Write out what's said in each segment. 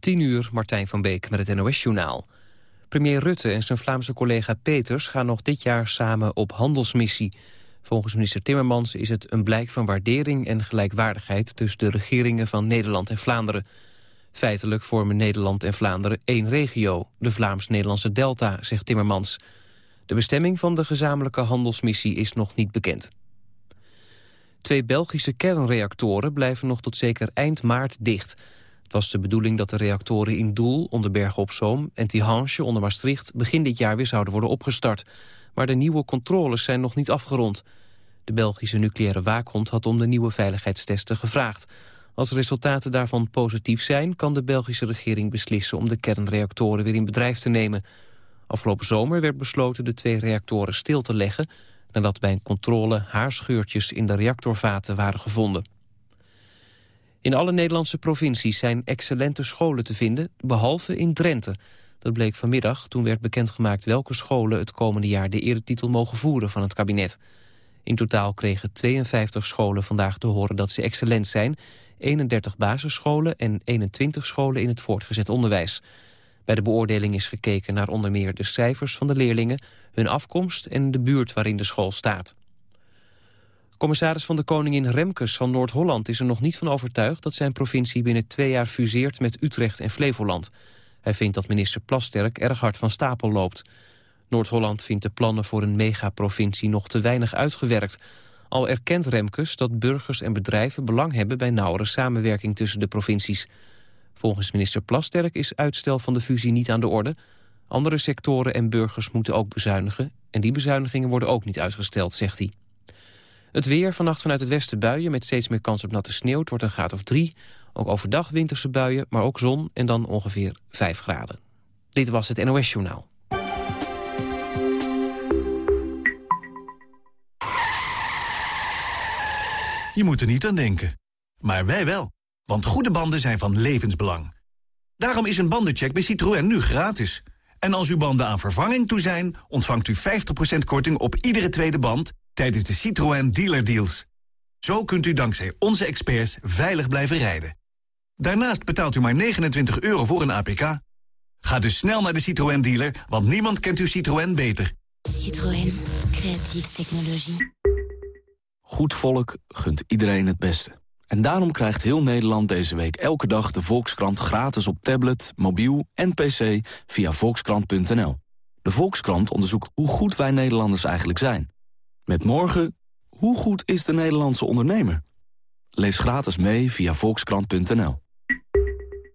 10 uur, Martijn van Beek met het NOS-journaal. Premier Rutte en zijn Vlaamse collega Peters gaan nog dit jaar samen op handelsmissie. Volgens minister Timmermans is het een blijk van waardering en gelijkwaardigheid... tussen de regeringen van Nederland en Vlaanderen. Feitelijk vormen Nederland en Vlaanderen één regio, de Vlaams-Nederlandse Delta, zegt Timmermans. De bestemming van de gezamenlijke handelsmissie is nog niet bekend. Twee Belgische kernreactoren blijven nog tot zeker eind maart dicht. Het was de bedoeling dat de reactoren in Doel, onder Bergen op Zoom... en Tihange, onder Maastricht, begin dit jaar weer zouden worden opgestart. Maar de nieuwe controles zijn nog niet afgerond. De Belgische nucleaire waakhond had om de nieuwe veiligheidstesten gevraagd. Als resultaten daarvan positief zijn... kan de Belgische regering beslissen om de kernreactoren weer in bedrijf te nemen. Afgelopen zomer werd besloten de twee reactoren stil te leggen... nadat bij een controle haarscheurtjes in de reactorvaten waren gevonden. In alle Nederlandse provincies zijn excellente scholen te vinden, behalve in Drenthe. Dat bleek vanmiddag toen werd bekendgemaakt welke scholen het komende jaar de eretitel mogen voeren van het kabinet. In totaal kregen 52 scholen vandaag te horen dat ze excellent zijn, 31 basisscholen en 21 scholen in het voortgezet onderwijs. Bij de beoordeling is gekeken naar onder meer de cijfers van de leerlingen, hun afkomst en de buurt waarin de school staat. Commissaris van de Koningin Remkes van Noord-Holland is er nog niet van overtuigd dat zijn provincie binnen twee jaar fuseert met Utrecht en Flevoland. Hij vindt dat minister Plasterk erg hard van stapel loopt. Noord-Holland vindt de plannen voor een megaprovincie nog te weinig uitgewerkt. Al erkent Remkes dat burgers en bedrijven belang hebben bij nauwere samenwerking tussen de provincies. Volgens minister Plasterk is uitstel van de fusie niet aan de orde. Andere sectoren en burgers moeten ook bezuinigen en die bezuinigingen worden ook niet uitgesteld, zegt hij. Het weer, vannacht vanuit het westen buien met steeds meer kans op natte sneeuw. Het wordt een graad of drie. Ook overdag winterse buien, maar ook zon en dan ongeveer 5 graden. Dit was het NOS Journaal. Je moet er niet aan denken. Maar wij wel. Want goede banden zijn van levensbelang. Daarom is een bandencheck bij Citroën nu gratis. En als uw banden aan vervanging toe zijn... ontvangt u 50% korting op iedere tweede band tijdens de Citroën Dealer Deals. Zo kunt u dankzij onze experts veilig blijven rijden. Daarnaast betaalt u maar 29 euro voor een APK. Ga dus snel naar de Citroën dealer, want niemand kent uw Citroën beter. Citroën, creatieve technologie. Goed volk gunt iedereen het beste. En daarom krijgt heel Nederland deze week elke dag de Volkskrant gratis op tablet, mobiel en pc via volkskrant.nl. De Volkskrant onderzoekt hoe goed wij Nederlanders eigenlijk zijn. Met morgen, hoe goed is de Nederlandse ondernemer? Lees gratis mee via volkskrant.nl.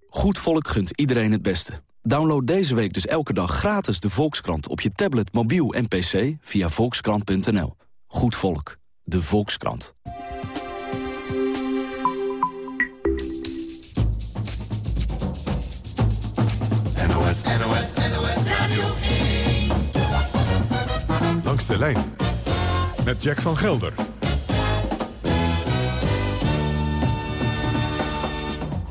Goed volk gunt iedereen het beste. Download deze week dus elke dag gratis de Volkskrant op je tablet, mobiel en pc via volkskrant.nl. Goed volk, de Volkskrant. NOS, NOS, NOS Radio 1. Langs de lijn met Jack van Gelder.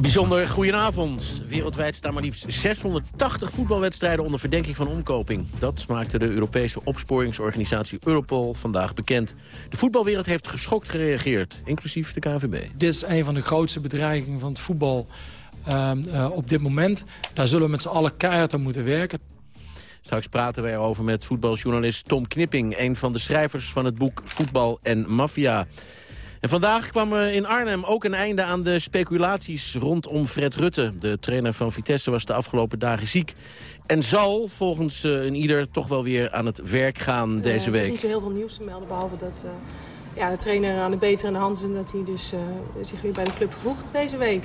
Bijzonder goedenavond. Wereldwijd staan maar liefst 680 voetbalwedstrijden onder verdenking van omkoping. Dat maakte de Europese opsporingsorganisatie Europol vandaag bekend. De voetbalwereld heeft geschokt gereageerd, inclusief de KVB. Dit is een van de grootste bedreigingen van het voetbal uh, op dit moment. Daar zullen we met z'n allen keihard aan moeten werken. Straks praten we erover met voetbaljournalist Tom Knipping... een van de schrijvers van het boek Voetbal en Mafia. En vandaag kwam in Arnhem ook een einde aan de speculaties rondom Fred Rutte. De trainer van Vitesse was de afgelopen dagen ziek. En zal volgens uh, een ieder toch wel weer aan het werk gaan deze week. Er is niet zo heel veel nieuws te melden, behalve dat uh, ja, de trainer aan de betere hand is... en dat hij dus uh, zich weer bij de club voegt deze week.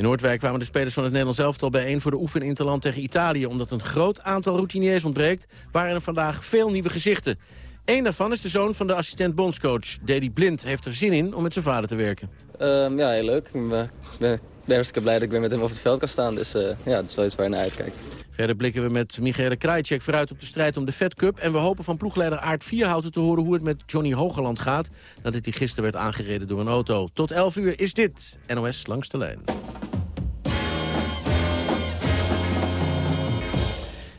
In Noordwijk kwamen de spelers van het Nederlands elftal bijeen voor de oefeninterland tegen Italië. Omdat een groot aantal routiniers ontbreekt, waren er vandaag veel nieuwe gezichten. Eén daarvan is de zoon van de assistent bondscoach. Dedy Blind heeft er zin in om met zijn vader te werken. Um, ja, heel leuk. Ben, hartstikke blij dat ik weer met hem op het veld kan staan. Dus uh, ja, dat is wel iets waar je naar uitkijkt. Verder blikken we met Michele Krajcek vooruit op de strijd om de Fed Cup. En we hopen van ploegleider Aard Vierhouten te horen hoe het met Johnny Hogeland gaat... nadat hij gisteren werd aangereden door een auto. Tot 11 uur is dit NOS Langs de Lijn.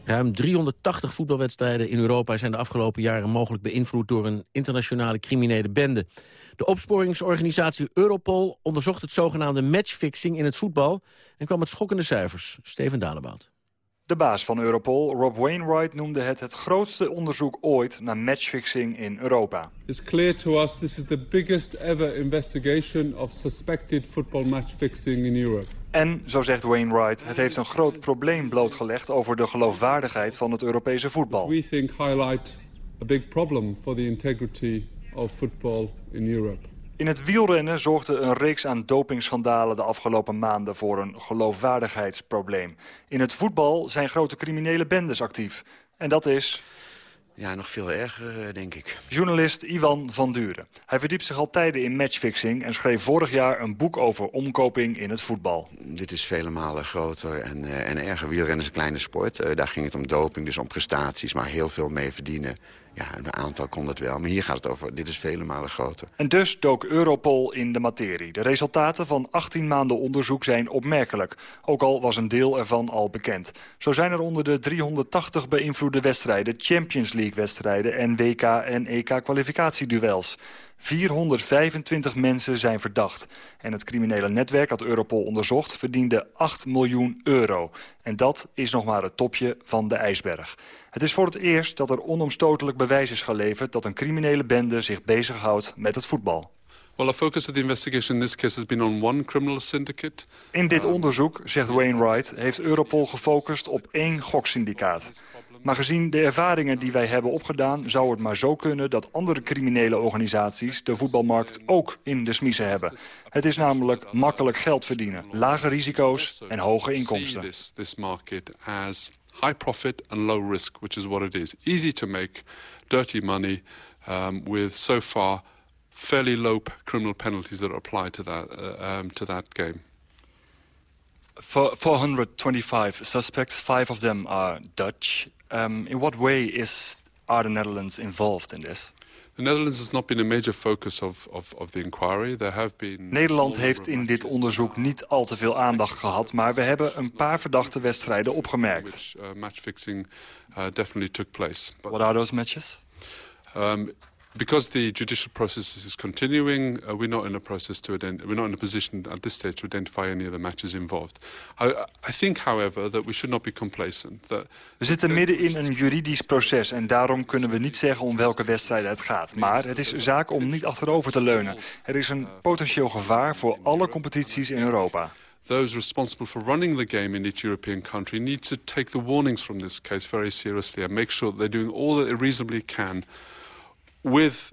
Ruim 380 voetbalwedstrijden in Europa zijn de afgelopen jaren mogelijk beïnvloed door een internationale criminele bende. De opsporingsorganisatie Europol onderzocht het zogenaamde matchfixing in het voetbal... en kwam met schokkende cijfers. Steven Dalebout. De baas van Europol, Rob Wainwright, noemde het het grootste onderzoek ooit naar matchfixing in Europa. It's clear to us this is the biggest ever investigation of suspected football matchfixing in Europe. En, zo zegt Wainwright, het heeft een groot probleem blootgelegd over de geloofwaardigheid van het Europese voetbal. We think highlight a big problem for the integrity of football in Europe. In het wielrennen zorgde een reeks aan dopingschandalen de afgelopen maanden voor een geloofwaardigheidsprobleem. In het voetbal zijn grote criminele bendes actief. En dat is... Ja, nog veel erger, eh, denk ik. Journalist Ivan van Duren. Hij verdiept zich al tijden in matchfixing... en schreef vorig jaar een boek over omkoping in het voetbal. Dit is vele malen groter en, uh, en erger. Wielrennen is een kleine sport. Uh, daar ging het om doping, dus om prestaties, maar heel veel mee verdienen. Ja, een aantal kon het wel, maar hier gaat het over, dit is vele malen groter. En dus dook Europol in de materie. De resultaten van 18 maanden onderzoek zijn opmerkelijk. Ook al was een deel ervan al bekend. Zo zijn er onder de 380 beïnvloede wedstrijden... Champions League-wedstrijden en WK- en EK-kwalificatieduels. 425 mensen zijn verdacht. En het criminele netwerk dat Europol onderzocht verdiende 8 miljoen euro. En dat is nog maar het topje van de ijsberg. Het is voor het eerst dat er onomstotelijk bewijs is geleverd... dat een criminele bende zich bezighoudt met het voetbal. Well, our focus of the investigation in this case has been on one criminal syndicate. In dit onderzoek, zegt Wainwright, heeft Europol gefocust op één goksyndicaat. Maar gezien de ervaringen die wij hebben opgedaan... zou het maar zo kunnen dat andere criminele organisaties... de voetbalmarkt ook in de smiezen hebben. Het is namelijk makkelijk geld verdienen. Lage risico's en hoge inkomsten. This, this market as high profit and low risk, which is what it is. Easy to make, dirty money, um, with so far fairly low criminal penalties that are applied to that, uh, um, to that game. For 425 suspects, five of them are Dutch. Um, in what way is, are the Netherlands involved in this? The Netherlands has not been a major focus of, of, of the inquiry. There have been Nederland heeft in dit onderzoek niet al te veel aandacht gehad, maar we hebben een paar verdachte wedstrijden opgemerkt. Which, uh, matchfixing uh, definitely took place. What are those matches? Um, because the judicial process is continuing, uh, we're not in a process to we're not in a position at this stage to identify any of the matches involved. I, I think, however, that we should not be complacent. That we zitten midden in een juridisch proces en daarom kunnen we niet zeggen om welke wedstrijden het gaat. Maar het is zaak om niet achterover te leunen. Er is een potentieel gevaar voor alle competities in Europa. Those responsible for running the game in each European country need to take the warnings from this case very seriously and make sure that they're doing all that they reasonably can with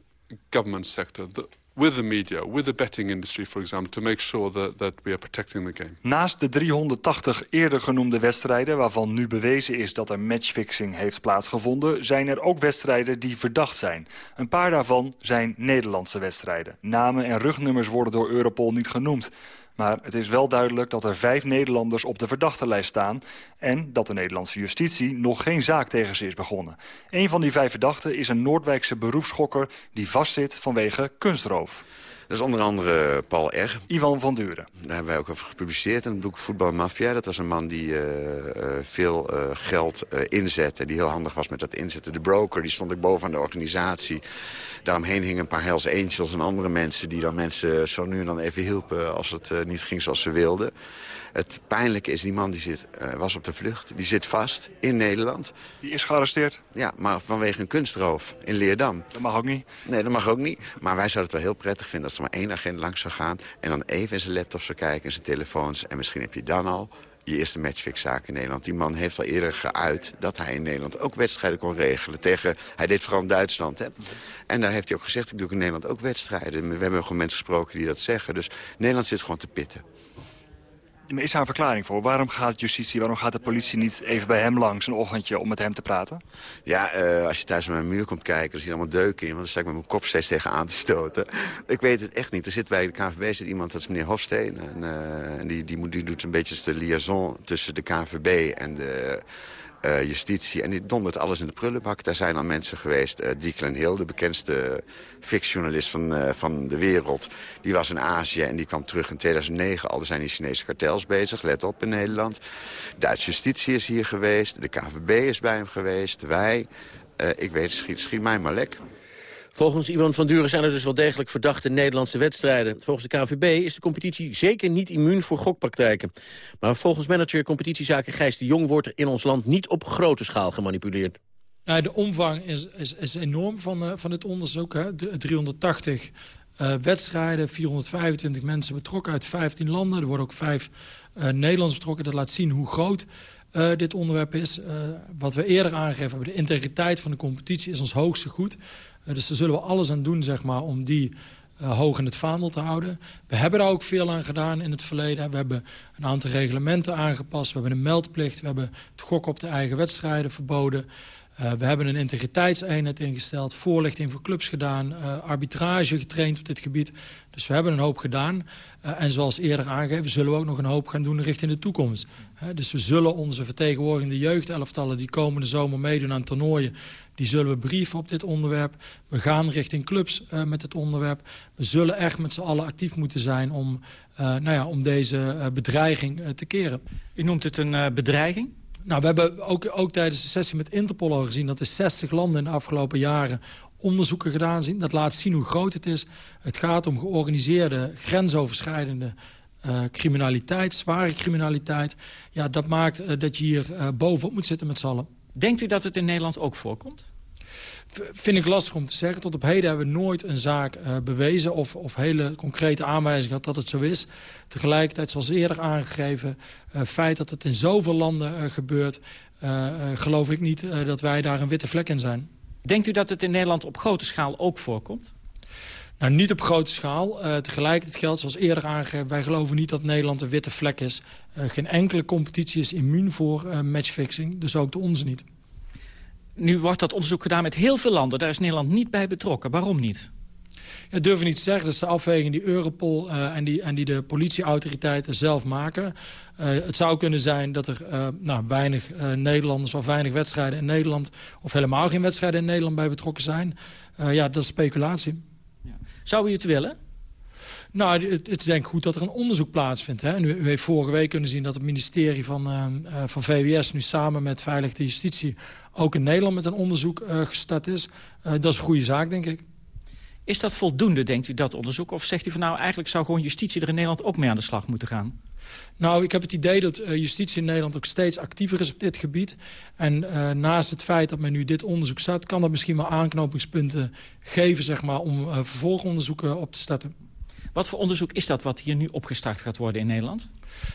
government sector, the, with the media, with the betting industry, for example, to make sure that, that we are protecting the game. Naast de 380 eerder genoemde wedstrijden, waarvan nu bewezen is dat er matchfixing heeft plaatsgevonden, zijn er ook wedstrijden die verdacht zijn. Een paar daarvan zijn Nederlandse wedstrijden. Namen en rugnummers worden door Europol niet genoemd. Maar het is wel duidelijk dat er vijf Nederlanders op de verdachtenlijst staan... en dat de Nederlandse justitie nog geen zaak tegen ze is begonnen. Een van die vijf verdachten is een Noordwijkse beroepsschokker... die vastzit vanwege kunstroof. Dat is onder andere Paul R. Ivan van Duren. Daar hebben wij ook over gepubliceerd in het boek Voetbalmafia. Dat was een man die uh, uh, veel uh, geld inzette. Die heel handig was met dat inzetten. De broker, die stond ook bovenaan de organisatie. Daaromheen hingen een paar Hells Angels en andere mensen... die dan mensen zo nu en dan even hielpen als het niet ging zoals ze wilden. Het pijnlijke is, die man die zit, uh, was op de vlucht. Die zit vast in Nederland. Die is gearresteerd? Ja, maar vanwege een kunstroof in Leerdam. Dat mag ook niet? Nee, dat mag ook niet. Maar wij zouden het wel heel prettig vinden als er maar één agent langs zou gaan... en dan even in zijn laptop zou kijken, in zijn telefoons... en misschien heb je dan al je eerste matchfixzaak in Nederland. Die man heeft al eerder geuit dat hij in Nederland ook wedstrijden kon regelen. Tegen, hij deed vooral in Duitsland. Hè? En daar heeft hij ook gezegd, ik doe in Nederland ook wedstrijden. We hebben gewoon mensen gesproken die dat zeggen. Dus Nederland zit gewoon te pitten. Is daar een verklaring voor? Waarom gaat justitie, waarom gaat de politie niet even bij hem langs een ochtendje om met hem te praten? Ja, uh, als je thuis naar mijn muur komt kijken, dan zie je allemaal deuken in. Want dan sta ik met mijn kop steeds tegen aan te stoten. ik weet het echt niet. Er zit bij de KVB zit iemand, dat is meneer Hofsteen. En, uh, die, die, die doet een beetje de liaison tussen de KVB en de uh, justitie. En die dondert alles in de prullenbak. Daar zijn al mensen geweest. Uh, Declan Hill, de bekendste fictjournalist van, uh, van de wereld. Die was in Azië en die kwam terug in 2009. Al zijn die Chinese kartels bezig. Let op in Nederland. Duitse justitie is hier geweest. De KVB is bij hem geweest. Wij. ik weet, schiet, schiet mij maar lek. Volgens Iwan van Duren zijn er dus wel degelijk verdachte Nederlandse wedstrijden. Volgens de KVB is de competitie zeker niet immuun voor gokpraktijken. Maar volgens manager competitiezaken Gijs de Jong wordt er in ons land niet op grote schaal gemanipuleerd. De omvang is, is, enorm van, uh, van dit onderzoek. Hè. De, 380 uh, wedstrijden, 425 mensen betrokken uit 15 landen. Er worden ook vijf uh, Nederlands betrokken. Dat laat zien hoe groot dit onderwerp is. Wat we eerder aangegeven hebben, de integriteit van de competitie is ons hoogste goed. Uh, dus daar zullen we alles aan doen zeg maar, om die hoog in het vaandel te houden. We hebben daar ook veel aan gedaan in het verleden. We hebben een aantal reglementen aangepast. We hebben een meldplicht. We hebben het gokken op de eigen wedstrijden verboden. Uh, we hebben een integriteitseenheid ingesteld, voorlichting voor clubs gedaan... Arbitrage getraind op dit gebied. Dus we hebben een hoop gedaan. En zoals eerder aangegeven zullen we ook nog een hoop gaan doen richting de toekomst. dus we zullen onze vertegenwoordigende jeugdelftallen... die komende zomer meedoen aan toernooien... die zullen we brieven op dit onderwerp. We gaan richting clubs met het onderwerp. We zullen echt met z'n allen actief moeten zijn... om, nou ja, om deze bedreiging te keren. U noemt het een bedreiging? Nou, we hebben ook, ook tijdens de sessie met Interpol al gezien... dat er 60 landen in de afgelopen jaren onderzoeken gedaan zijn. Dat laat zien hoe groot het is. Het gaat om georganiseerde, grensoverschrijdende uh, criminaliteit, zware criminaliteit. Ja, dat maakt uh, dat je hier uh, bovenop moet zitten met z'n allen. Denkt u dat het in Nederland ook voorkomt? vind ik lastig om te zeggen. Tot op heden hebben we nooit een zaak uh, bewezen... Of, of hele concrete aanwijzingen gehad dat het zo is. Tegelijkertijd, zoals eerder aangegeven... het uh, feit dat het in zoveel landen uh, gebeurt... geloof ik niet dat wij daar een witte vlek in zijn. Denkt u dat het in Nederland op grote schaal ook voorkomt? Nou, niet op grote schaal. Uh, tegelijkertijd geldt, zoals eerder aangegeven... wij geloven niet dat Nederland een witte vlek is. Uh, geen enkele competitie is immuun voor uh, matchfixing. Dus ook de onze niet. Nu wordt dat onderzoek gedaan met heel veel landen. Daar is Nederland niet bij betrokken. Waarom niet? Ja, durven niet te zeggen. Dat is de afweging die Europol uh, en, die, en die de politieautoriteiten zelf maken. Uh, het zou kunnen zijn dat er uh, nou, weinig Nederlanders of weinig wedstrijden in Nederland... of helemaal geen wedstrijden in Nederland bij betrokken zijn. ja, dat is speculatie. Zou u het willen? Nou, het, het, is denk ik goed dat er een onderzoek plaatsvindt. Hè. U, u, heeft vorige week kunnen zien dat het ministerie van, uh, van VWS... nu samen met Veiligheid en Justitie ook in Nederland met een onderzoek uh, gestart is. Uh, dat is een goede zaak, denk ik. Is dat voldoende, denkt u, dat onderzoek? Of zegt u van nou, eigenlijk zou gewoon justitie er in Nederland ook mee aan de slag moeten gaan? Nou, ik heb het idee dat uh, justitie in Nederland ook steeds actiever is op dit gebied. En uh, naast het feit dat men nu dit onderzoek staat... kan dat misschien wel aanknopingspunten geven zeg maar, om uh, vervolgonderzoeken op te starten. Wat voor onderzoek is dat wat hier nu opgestart gaat worden in Nederland?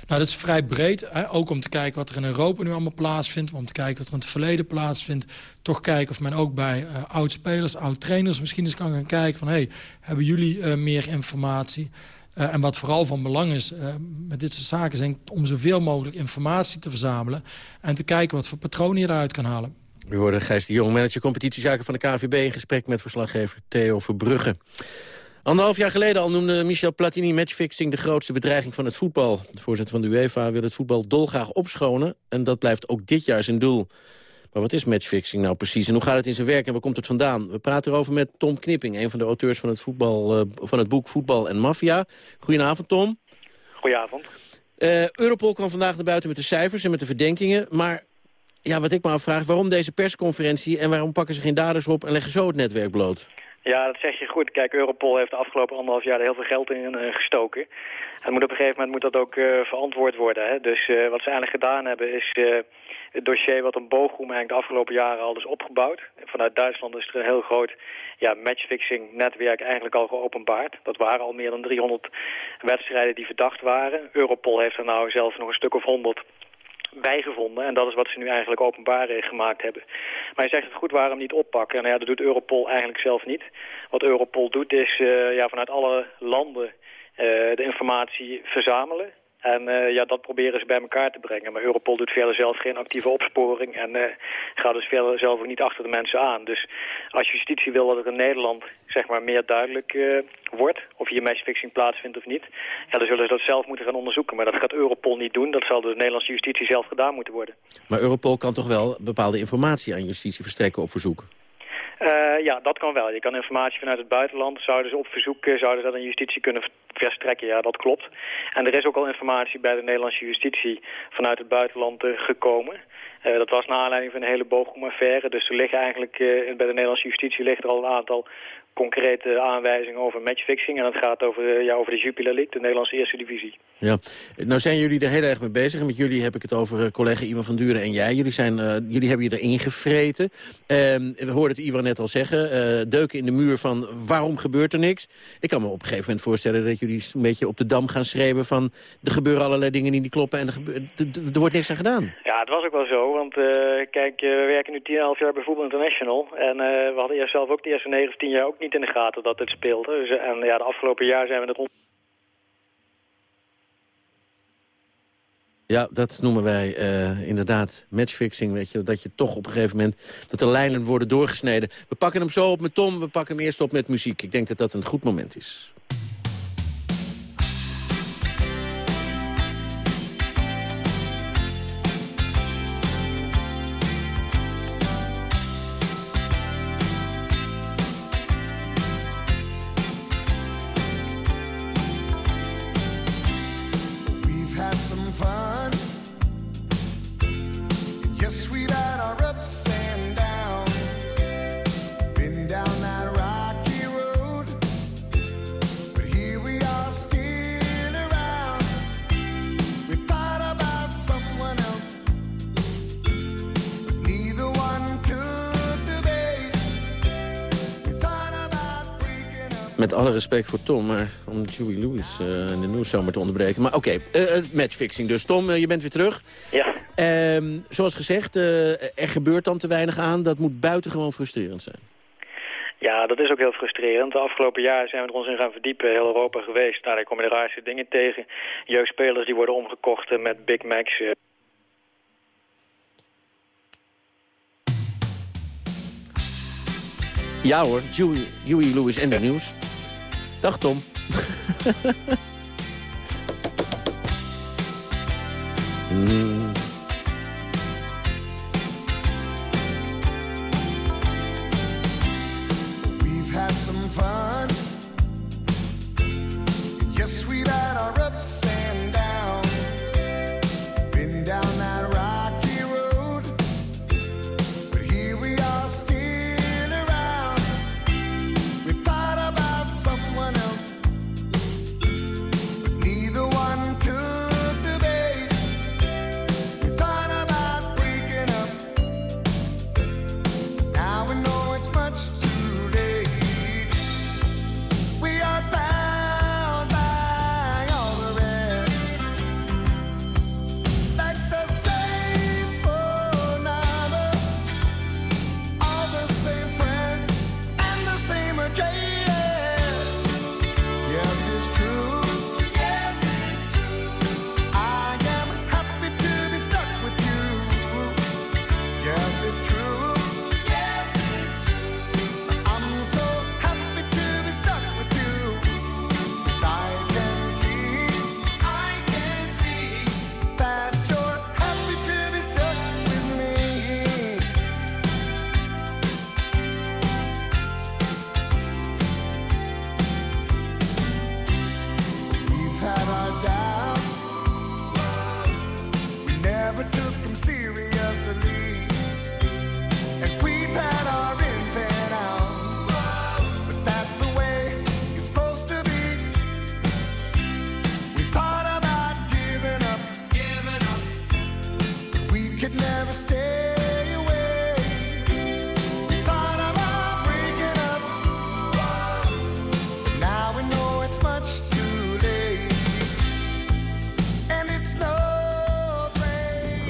Nou, dat is vrij breed. Hè? Ook om te kijken wat er in Europa nu allemaal plaatsvindt. Om te kijken wat er in het verleden plaatsvindt. Toch kijken of men ook bij uh, oud-spelers, oud-trainers misschien eens kan gaan kijken van... hey, hebben jullie meer informatie? Uh, en wat vooral van belang is met dit soort zaken... is om zoveel mogelijk informatie te verzamelen... en te kijken wat voor patronen je eruit kan halen. We hoorden Gijs de Jong, manager competitiezaken van de KVB... in gesprek met verslaggever Theo Verbrugge. Anderhalf jaar geleden al noemde Michel Platini matchfixing de grootste bedreiging van het voetbal. De voorzitter van de UEFA wil het voetbal dolgraag opschonen en dat blijft ook dit jaar zijn doel. Maar wat is matchfixing nou precies en hoe gaat het in zijn werk en waar komt het vandaan? We praten erover met Tom Knipping, een van de auteurs van het, voetbal, uh, van het boek Voetbal en Mafia. Goedenavond Tom. Goedenavond. Uh, Europol kwam vandaag naar buiten met de cijfers en met de verdenkingen, maar ja, wat ik me afvraag, waarom deze persconferentie en waarom pakken ze geen daders op en leggen zo het netwerk bloot? Ja, dat zeg je goed. Kijk, Europol heeft de afgelopen anderhalf jaar er heel veel geld in uh, gestoken. En moet op een gegeven moment moet dat ook uh, verantwoord worden. Hè? Dus uh, wat ze eigenlijk gedaan hebben is het dossier wat een booggroep eigenlijk de afgelopen jaren al is opgebouwd. Vanuit Duitsland is er een heel groot ja, matchfixing netwerk eigenlijk al geopenbaard. Dat waren al meer dan 300 wedstrijden die verdacht waren. Europol heeft er nou zelf nog een stuk of 100 bijgevonden. En dat is wat ze nu eigenlijk openbaar gemaakt hebben. Maar je zegt het goed, waarom niet oppakken? En nou ja, dat doet Europol eigenlijk zelf niet. Wat Europol doet is uh, ja, vanuit alle landen uh, de informatie verzamelen. En uh, ja, dat proberen ze bij elkaar te brengen. Maar Europol doet verder zelf geen actieve opsporing en uh, gaat dus verder zelf ook niet achter de mensen aan. Dus als justitie wil dat het in Nederland zeg maar, meer duidelijk uh, wordt, of hier matchfixing plaatsvindt of niet, ja, dan zullen ze dat zelf moeten gaan onderzoeken. Maar dat gaat Europol niet doen, dat zal de Nederlandse justitie zelf gedaan moeten worden. Maar Europol kan toch wel bepaalde informatie aan justitie verstrekken op verzoek? Uh, ja, dat kan wel. Je kan informatie vanuit het buitenland, zouden ze op verzoek zouden ze dat aan justitie kunnen verstrekken. Ja, dat klopt. En er is ook al informatie bij de Nederlandse justitie vanuit het buitenland uh, gekomen. Dat was naar aanleiding van een hele boogomaffaire. Dus er liggen eigenlijk bij de Nederlandse justitie liggen er al een aantal concrete aanwijzingen over matchfixing. En dat gaat over, ja, over de Jupiler League, de Nederlandse eerste divisie. Ja, nou zijn jullie er heel erg mee bezig. En met jullie heb ik het over collega Ivan van Duren en jij. Jullie, zijn, jullie hebben je erin gevreten. Ehm, we hoorden het Ivan net al zeggen. deuken in de muur van waarom gebeurt er niks? Ik kan me op een gegeven moment voorstellen dat jullie een beetje op de dam gaan schreeuwen van... er gebeuren allerlei dingen die niet kloppen en er, er wordt niks aan gedaan. Ja, het was ook wel zo. Want kijk, we werken nu 10,5 jaar bij Voetbal International. En we hadden eerst zelf ook de eerste 9 of 10 jaar ook niet in de gaten dat het speelde. Dus, en ja, de afgelopen jaar zijn we het... Ja, dat noemen wij uh, inderdaad matchfixing. Weet je, dat je toch op een gegeven moment... dat de lijnen worden doorgesneden. We pakken hem zo op met Tom, we pakken hem eerst op met muziek. Ik denk dat dat een goed moment is. Respect voor Tom, maar om Joey Lewis uh, in de nieuws zomaar te onderbreken. Maar oké, okay, uh, matchfixing dus. Tom, je bent weer terug. Ja. Ehm, zoals gezegd, er gebeurt dan te weinig aan. Dat moet buitengewoon frustrerend zijn. Ja, dat is ook heel frustrerend. De afgelopen jaren zijn we er ons in gaan verdiepen. Heel Europa geweest. Nou, daar komen de raarste dingen tegen. Jeugdspelers die worden omgekocht met Big Macs... Ja hoor, Huey, Huey Lewis en de nieuws. Dag Tom. mm.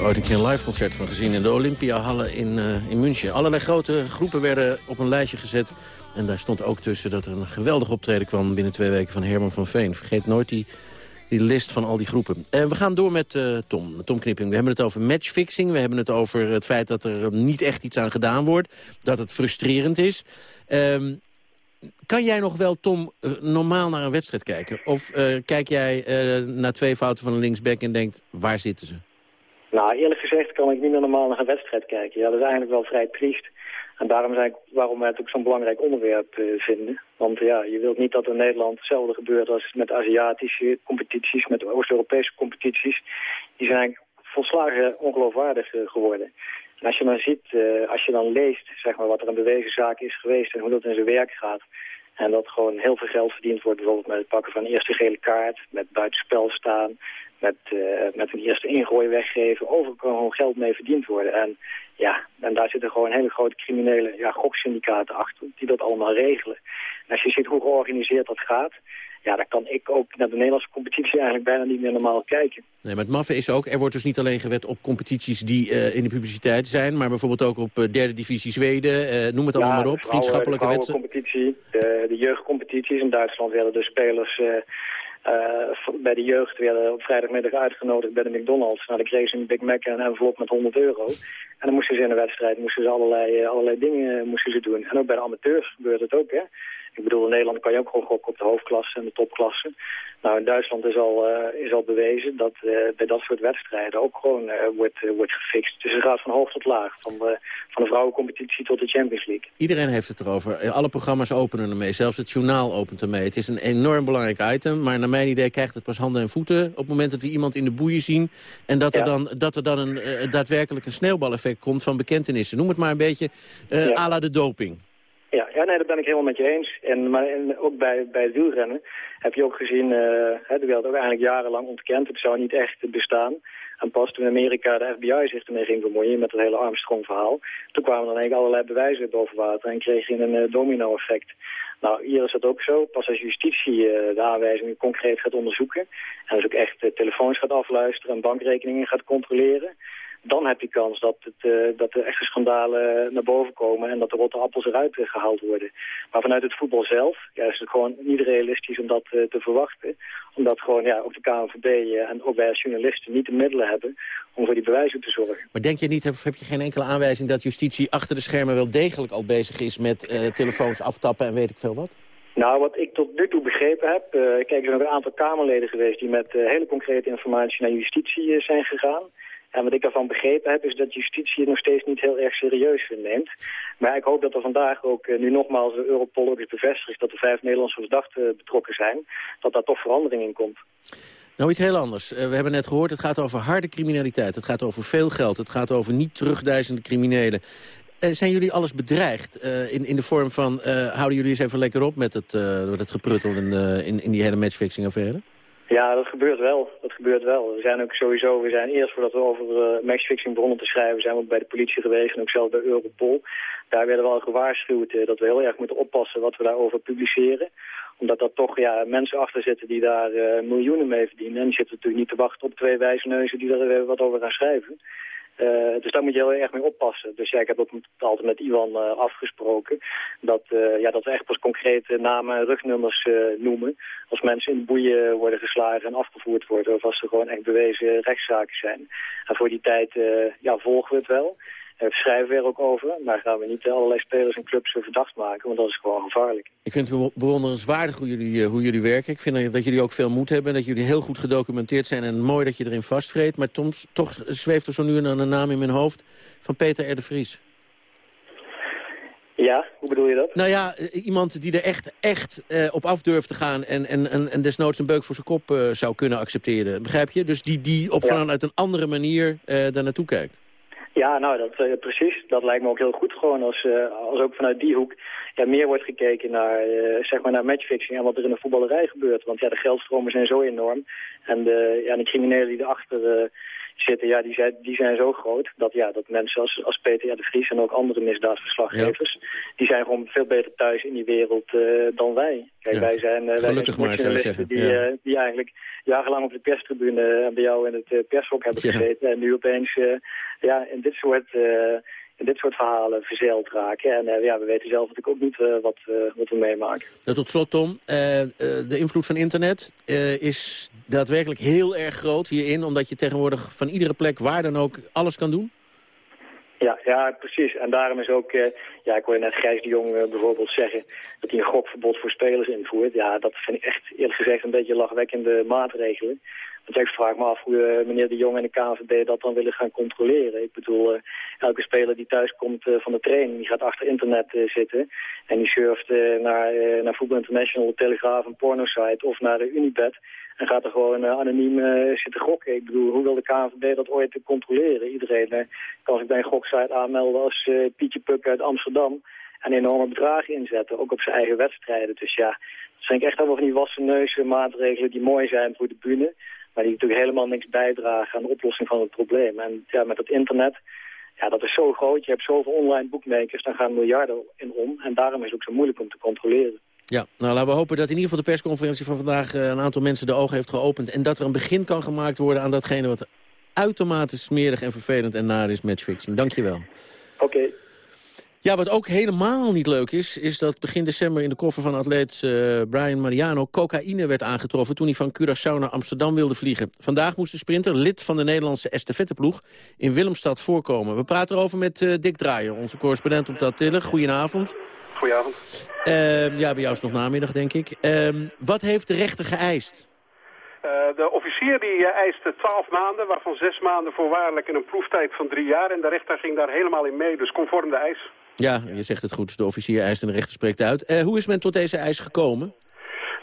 Ooit een keer een live concert van gezien in de Olympiahallen in, uh, in München. Allerlei grote groepen werden op een lijstje gezet. En daar stond ook tussen dat er een geweldig optreden kwam binnen twee weken van Herman van Veen. Vergeet nooit die, die list van al die groepen. En we gaan door met uh, Tom, Tom Knipping. We hebben het over matchfixing. We hebben het over het feit dat er niet echt iets aan gedaan wordt. Dat het frustrerend is. Um, kan jij nog wel, Tom, uh, normaal naar een wedstrijd kijken? Of kijk jij naar twee fouten van een linksback en denkt, waar zitten ze? Nou, eerlijk gezegd kan ik niet meer normaal naar een wedstrijd kijken. Ja, dat is eigenlijk wel vrij triest. En daarom eigenlijk waarom wij het ook zo'n belangrijk onderwerp uh, vinden. Want ja, je wilt niet dat in Nederland hetzelfde gebeurt als met Aziatische competities, met Oost-Europese competities. Die zijn volslagen ongeloofwaardig uh, geworden. En als je dan ziet, uh, als je dan leest zeg maar, wat er een bewezen zaak is geweest en hoe dat in zijn werk gaat... en dat gewoon heel veel geld verdiend wordt, bijvoorbeeld met het pakken van een eerste gele kaart... met buitenspel staan, met, uh, met een eerste ingooi weggeven... overal kan gewoon geld mee verdiend worden. En ja, en daar zitten gewoon hele grote criminele ja, goksyndicaten achter... die dat allemaal regelen. En als je ziet hoe georganiseerd dat gaat ja, dan kan ik ook naar de Nederlandse competitie eigenlijk bijna niet meer normaal kijken. Nee, maar het maffe is ook, er wordt dus niet alleen gewet op competities die uh, in de publiciteit zijn, maar bijvoorbeeld ook op uh, derde divisie Zweden, uh, noem het allemaal maar op, vriendschappelijke wedstrijden. competitie, de, de jeugdcompetities. In Duitsland werden de spelers bij de jeugd werden op vrijdagmiddag uitgenodigd bij de McDonald's. Nou, de kreeg ze een Big Mac en een envelop met 100 euro. En dan moesten ze in de wedstrijd moesten ze allerlei, allerlei dingen moesten ze doen. En ook bij de amateurs gebeurt het ook, hè. Ik bedoel, in Nederland kan je ook gewoon gokken op de hoofdklasse en de topklasse. Nou, in Duitsland is al, uh, is al bewezen dat uh, bij dat soort wedstrijden ook gewoon uh, wordt, wordt gefixt. Dus het gaat van hoog tot laag, van de, van de vrouwencompetitie tot de Champions League. Iedereen heeft het erover. Alle programma's openen ermee, zelfs het journaal opent ermee. Het is een enorm belangrijk item, maar naar mijn idee krijgt het pas handen en voeten... op het moment dat we iemand in de boeien zien... en dat er dan, dat er dan een, daadwerkelijk een sneeuwbaleffect komt van bekentenissen. Noem het maar een beetje uh, ja. à la de doping. Ja, ja, nee, dat ben ik helemaal met je eens. En, maar en ook bij, bij het wielrennen heb je ook gezien, uh, er werd ook eigenlijk jarenlang ontkend. Het zou niet echt bestaan. En pas toen Amerika de FBI zich ermee ging bemoeien met het hele Armstrong-verhaal... toen kwamen dan eigenlijk allerlei bewijzen boven water en kreeg je een uh, domino-effect. Nou, hier is dat ook zo. Pas als justitie uh, de aanwijzingen concreet gaat onderzoeken... en dus ook echt telefoons gaat afluisteren en bankrekeningen gaat controleren dan heb je kans dat, het, uh, dat er echte schandalen naar boven komen en dat de rotte appels eruit uh, gehaald worden. Maar vanuit het voetbal zelf ja, is het gewoon niet realistisch om dat uh, te verwachten. Omdat gewoon ja, ook de KNVB en ook wij als journalisten niet de middelen hebben om voor die bewijzen te zorgen. Maar denk je niet, heb je geen enkele aanwijzing dat justitie achter de schermen wel degelijk al bezig is met telefoons aftappen en weet ik veel wat? Nou, wat ik tot nu toe begrepen heb... kijk, er zijn ook een aantal Kamerleden geweest... die met hele concrete informatie naar justitie zijn gegaan. En wat ik daarvan begrepen heb, is dat justitie het nog steeds niet heel erg serieus neemt. Maar ik hoop dat er vandaag ook, eh, nu nogmaals de Europol ook is bevestigd... dat er vijf Nederlandse verdachten betrokken zijn, dat daar toch verandering in komt. Nou, iets heel anders. We hebben net gehoord, het gaat over harde criminaliteit. Het gaat over veel geld. Het gaat over niet terugduizende criminelen. Zijn jullie alles bedreigd in, in de vorm van... houden jullie eens even lekker op met het, met het gepruttel in, in, in die hele matchfixing-affaire? Ja, dat gebeurt wel. Dat gebeurt wel. We zijn ook sowieso, we zijn eerst voordat we over uh, matchfixing begonnen te schrijven, zijn we bij de politie geweest en ook zelf bij Europol. Daar werden we al gewaarschuwd uh, dat we heel erg moeten oppassen wat we daarover publiceren. Omdat er toch ja, mensen achter zitten die daar uh, miljoenen mee verdienen. En die zitten natuurlijk niet te wachten op twee wijsneuzen die er wat over gaan schrijven. Uh, dus daar moet je heel erg mee oppassen. Dus ja, ik heb ook altijd met Iwan uh, afgesproken dat, uh, ja, dat we echt pas concrete namen en rugnummers noemen. Als mensen in boeien worden geslagen en afgevoerd worden of als er gewoon echt bewezen rechtszaken zijn. En voor die tijd ja, volgen we het wel. Schrijven we er ook over, maar gaan we niet allerlei spelers en clubs verdacht maken, want dat is gewoon gevaarlijk. Ik vind het bewonderenswaardig hoe jullie, eh, hoe jullie werken. Ik vind dat jullie ook veel moed hebben, dat jullie heel goed gedocumenteerd zijn en mooi dat je erin vastvreet. Maar Toms, toch zweeft er zo nu en dan een naam in mijn hoofd van Peter R. de Vries. Ja, hoe bedoel je dat? Nou ja, eh, iemand die er echt, echt uh, op af durft te gaan... en, en, en, en desnoods een beuk voor zijn kop uh, zou kunnen accepteren. Begrijp je? Dus die, die op ja. vanuit een andere manier uh, daar naartoe kijkt. Ja, nou, dat, uh, precies. Dat lijkt me ook heel goed gewoon als, uh, als ook vanuit die hoek ja, meer wordt gekeken naar, uh, zeg maar naar matchfixing en wat er in de voetballerij gebeurt. Want ja, de geldstromen zijn zo enorm. En de, ja, de criminelen die erachter zitten, ja, die zijn, die zijn zo groot dat, ja, dat mensen als, als Peter de Vries en ook andere misdaadverslaggevers, ja. die zijn gewoon veel beter thuis in die wereld dan wij. Kijk, ja. wij zijn, wij Gelukkig zijn maar, zou je zeggen. Die, ja. die eigenlijk jarenlang op de perstribune bij jou in het pershok hebben gezeten en nu opeens ja, in dit soort, uh, in dit soort verhalen verzeild raken. En uh, ja, we weten zelf natuurlijk ook niet uh, wat, wat we meemaken. Nou, tot slot, Tom. de invloed van internet is daadwerkelijk heel erg groot hierin... omdat je tegenwoordig van iedere plek, waar dan ook, alles kan doen? Ja, ja, precies. En daarom is ook, ja, ik hoorde net Gijs de Jong bijvoorbeeld zeggen dat hij een gokverbod voor spelers invoert. Ja, dat vind ik echt eerlijk gezegd een beetje lachwekkende maatregelen. Want ik vraag me af hoe uh, meneer De Jong en de KNVB dat dan willen gaan controleren. Ik bedoel, elke speler die thuis komt uh, van de training, die gaat achter internet zitten. En die surft naar, naar Voetbal International, Telegraaf, een pornosite of naar de Unibet. En gaat er gewoon anoniem zitten gokken. Ik bedoel, hoe wil de KNVB dat ooit controleren? Iedereen kan zich bij een goksite aanmelden als Pietje Puk uit Amsterdam. En enorme bedragen inzetten, ook op zijn eigen wedstrijden. Dus ja, dat zijn echt allemaal van die wassen neuzen maatregelen die mooi zijn voor de bühne. Maar die natuurlijk helemaal niks bijdragen aan de oplossing van het probleem. En ja, met het internet, ja, dat is zo groot. Je hebt zoveel online boekmakers, daar gaan miljarden in om. En daarom is het ook zo moeilijk om te controleren. Ja, nou laten we hopen dat in ieder geval de persconferentie van vandaag... Uh, een aantal mensen de ogen heeft geopend... en dat er een begin kan gemaakt worden aan datgene wat uitermate smerig en vervelend en naar is matchfixing. Dank je wel. Oké. Ja, wat ook helemaal niet leuk is... is dat begin december in de koffer van atleet uh, Brian Mariano... cocaïne werd aangetroffen toen hij van Curaçao naar Amsterdam wilde vliegen. Vandaag moest de sprinter, lid van de Nederlandse estafetteploeg... in Willemstad voorkomen. We praten erover met uh, Dick Draaier, onze correspondent op dat Tiller. Goedenavond. Goedenavond. Uh, ja, bij jou is het nog namiddag, denk ik. Ehm, wat heeft de rechter geëist? Uh, de officier die uh, eiste 12 maanden, waarvan 6 maanden voorwaardelijk en een proeftijd van 3 jaar. En de rechter ging daar helemaal in mee, dus conform de eis. Ja, je zegt het goed. De officier eist en de rechter spreekt uit. Uh, hoe is men tot deze eis gekomen?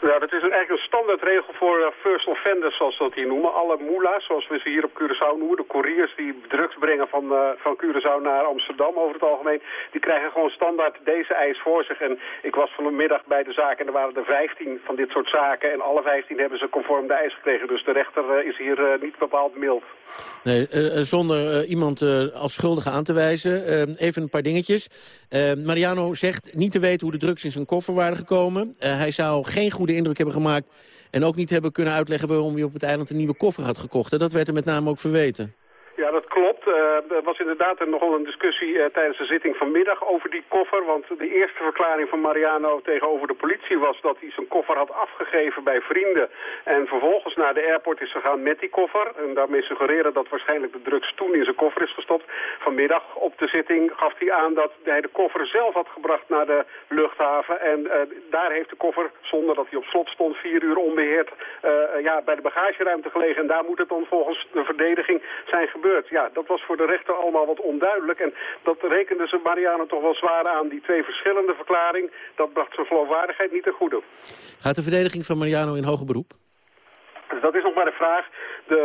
Nou, dat is eigenlijk een standaardregel voor uh, first offenders, zoals ze dat hier noemen. Alle moela's, zoals we ze hier op Curaçao noemen, de couriers die drugs brengen van, uh, van Curaçao naar Amsterdam over het algemeen, die krijgen gewoon standaard deze eis voor zich. En ik was vanmiddag bij de zaak en er waren er 15 van dit soort zaken en alle 15 hebben ze conform de eis gekregen. Dus de rechter uh, is hier niet bepaald mild. Nee, zonder iemand als schuldige aan te wijzen. even een paar dingetjes. Mariano zegt niet te weten hoe de drugs in zijn koffer waren gekomen. hij zou geen goede indruk hebben gemaakt... en ook niet hebben kunnen uitleggen waarom je op het eiland een nieuwe koffer had gekocht. En dat werd er met name ook verweten. Ja, dat klopt. Uh, er was inderdaad nogal een discussie uh, tijdens de zitting vanmiddag over die koffer. Want de eerste verklaring van Mariano tegenover de politie was dat hij zijn koffer had afgegeven bij vrienden. En vervolgens naar de airport is gegaan met die koffer. En daarmee suggereren dat waarschijnlijk de drugs toen in zijn koffer is gestopt. Vanmiddag op de zitting gaf hij aan dat hij de koffer zelf had gebracht naar de luchthaven. En uh, daar heeft de koffer, zonder dat hij op slot stond, vier uur onbeheerd ja, bij de bagageruimte gelegen. En daar moet het dan volgens de verdediging zijn gebeurd. Ja, dat was voor de rechter allemaal wat onduidelijk. En dat rekende ze Mariano toch wel zwaar aan. Die twee verschillende verklaringen, dat bracht zijn geloofwaardigheid niet ten goede. Gaat de verdediging van Mariano in hoger beroep? Dus dat is nog maar de vraag. De,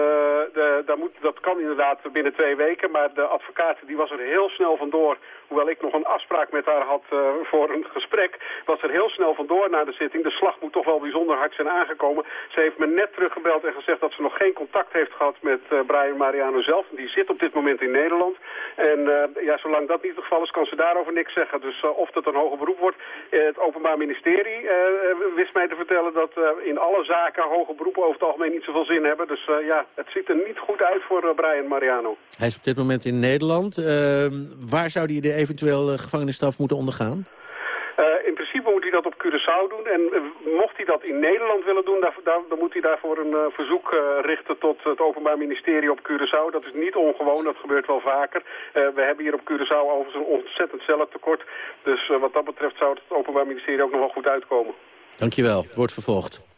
de, daar moet, dat kan inderdaad binnen twee weken, maar de advocaat die was er heel snel vandoor. Hoewel ik nog een afspraak met haar had uh, voor een gesprek, was er heel snel vandoor na de zitting. De slag moet toch wel bijzonder hard zijn aangekomen. Ze heeft me net teruggebeld en gezegd dat ze nog geen contact heeft gehad met uh, Brian Mariano zelf. Die zit op dit moment in Nederland. En uh, ja, zolang dat niet het geval is, kan ze daarover niks zeggen. Dus of dat een hoger beroep wordt. het Openbaar Ministerie wist mij te vertellen dat in alle zaken hoger beroepen over het algemeen niet zoveel zin hebben. Dus ja, het ziet er niet goed uit voor Brian Mariano. Hij is op dit moment in Nederland. Ehm, waar zou hij de eventueel gevangenisstraf moeten ondergaan? Uh, in principe moet hij dat op Curaçao doen. En uh, mocht hij dat in Nederland willen doen, daar, daar, dan moet hij daarvoor een verzoek richten tot het Openbaar Ministerie op Curaçao. Dat is niet ongewoon, dat gebeurt wel vaker. we hebben hier op Curaçao overigens een ontzettend cellentekort. Dus wat dat betreft zou het Openbaar Ministerie ook nog wel goed uitkomen. Dankjewel, wordt vervolgd.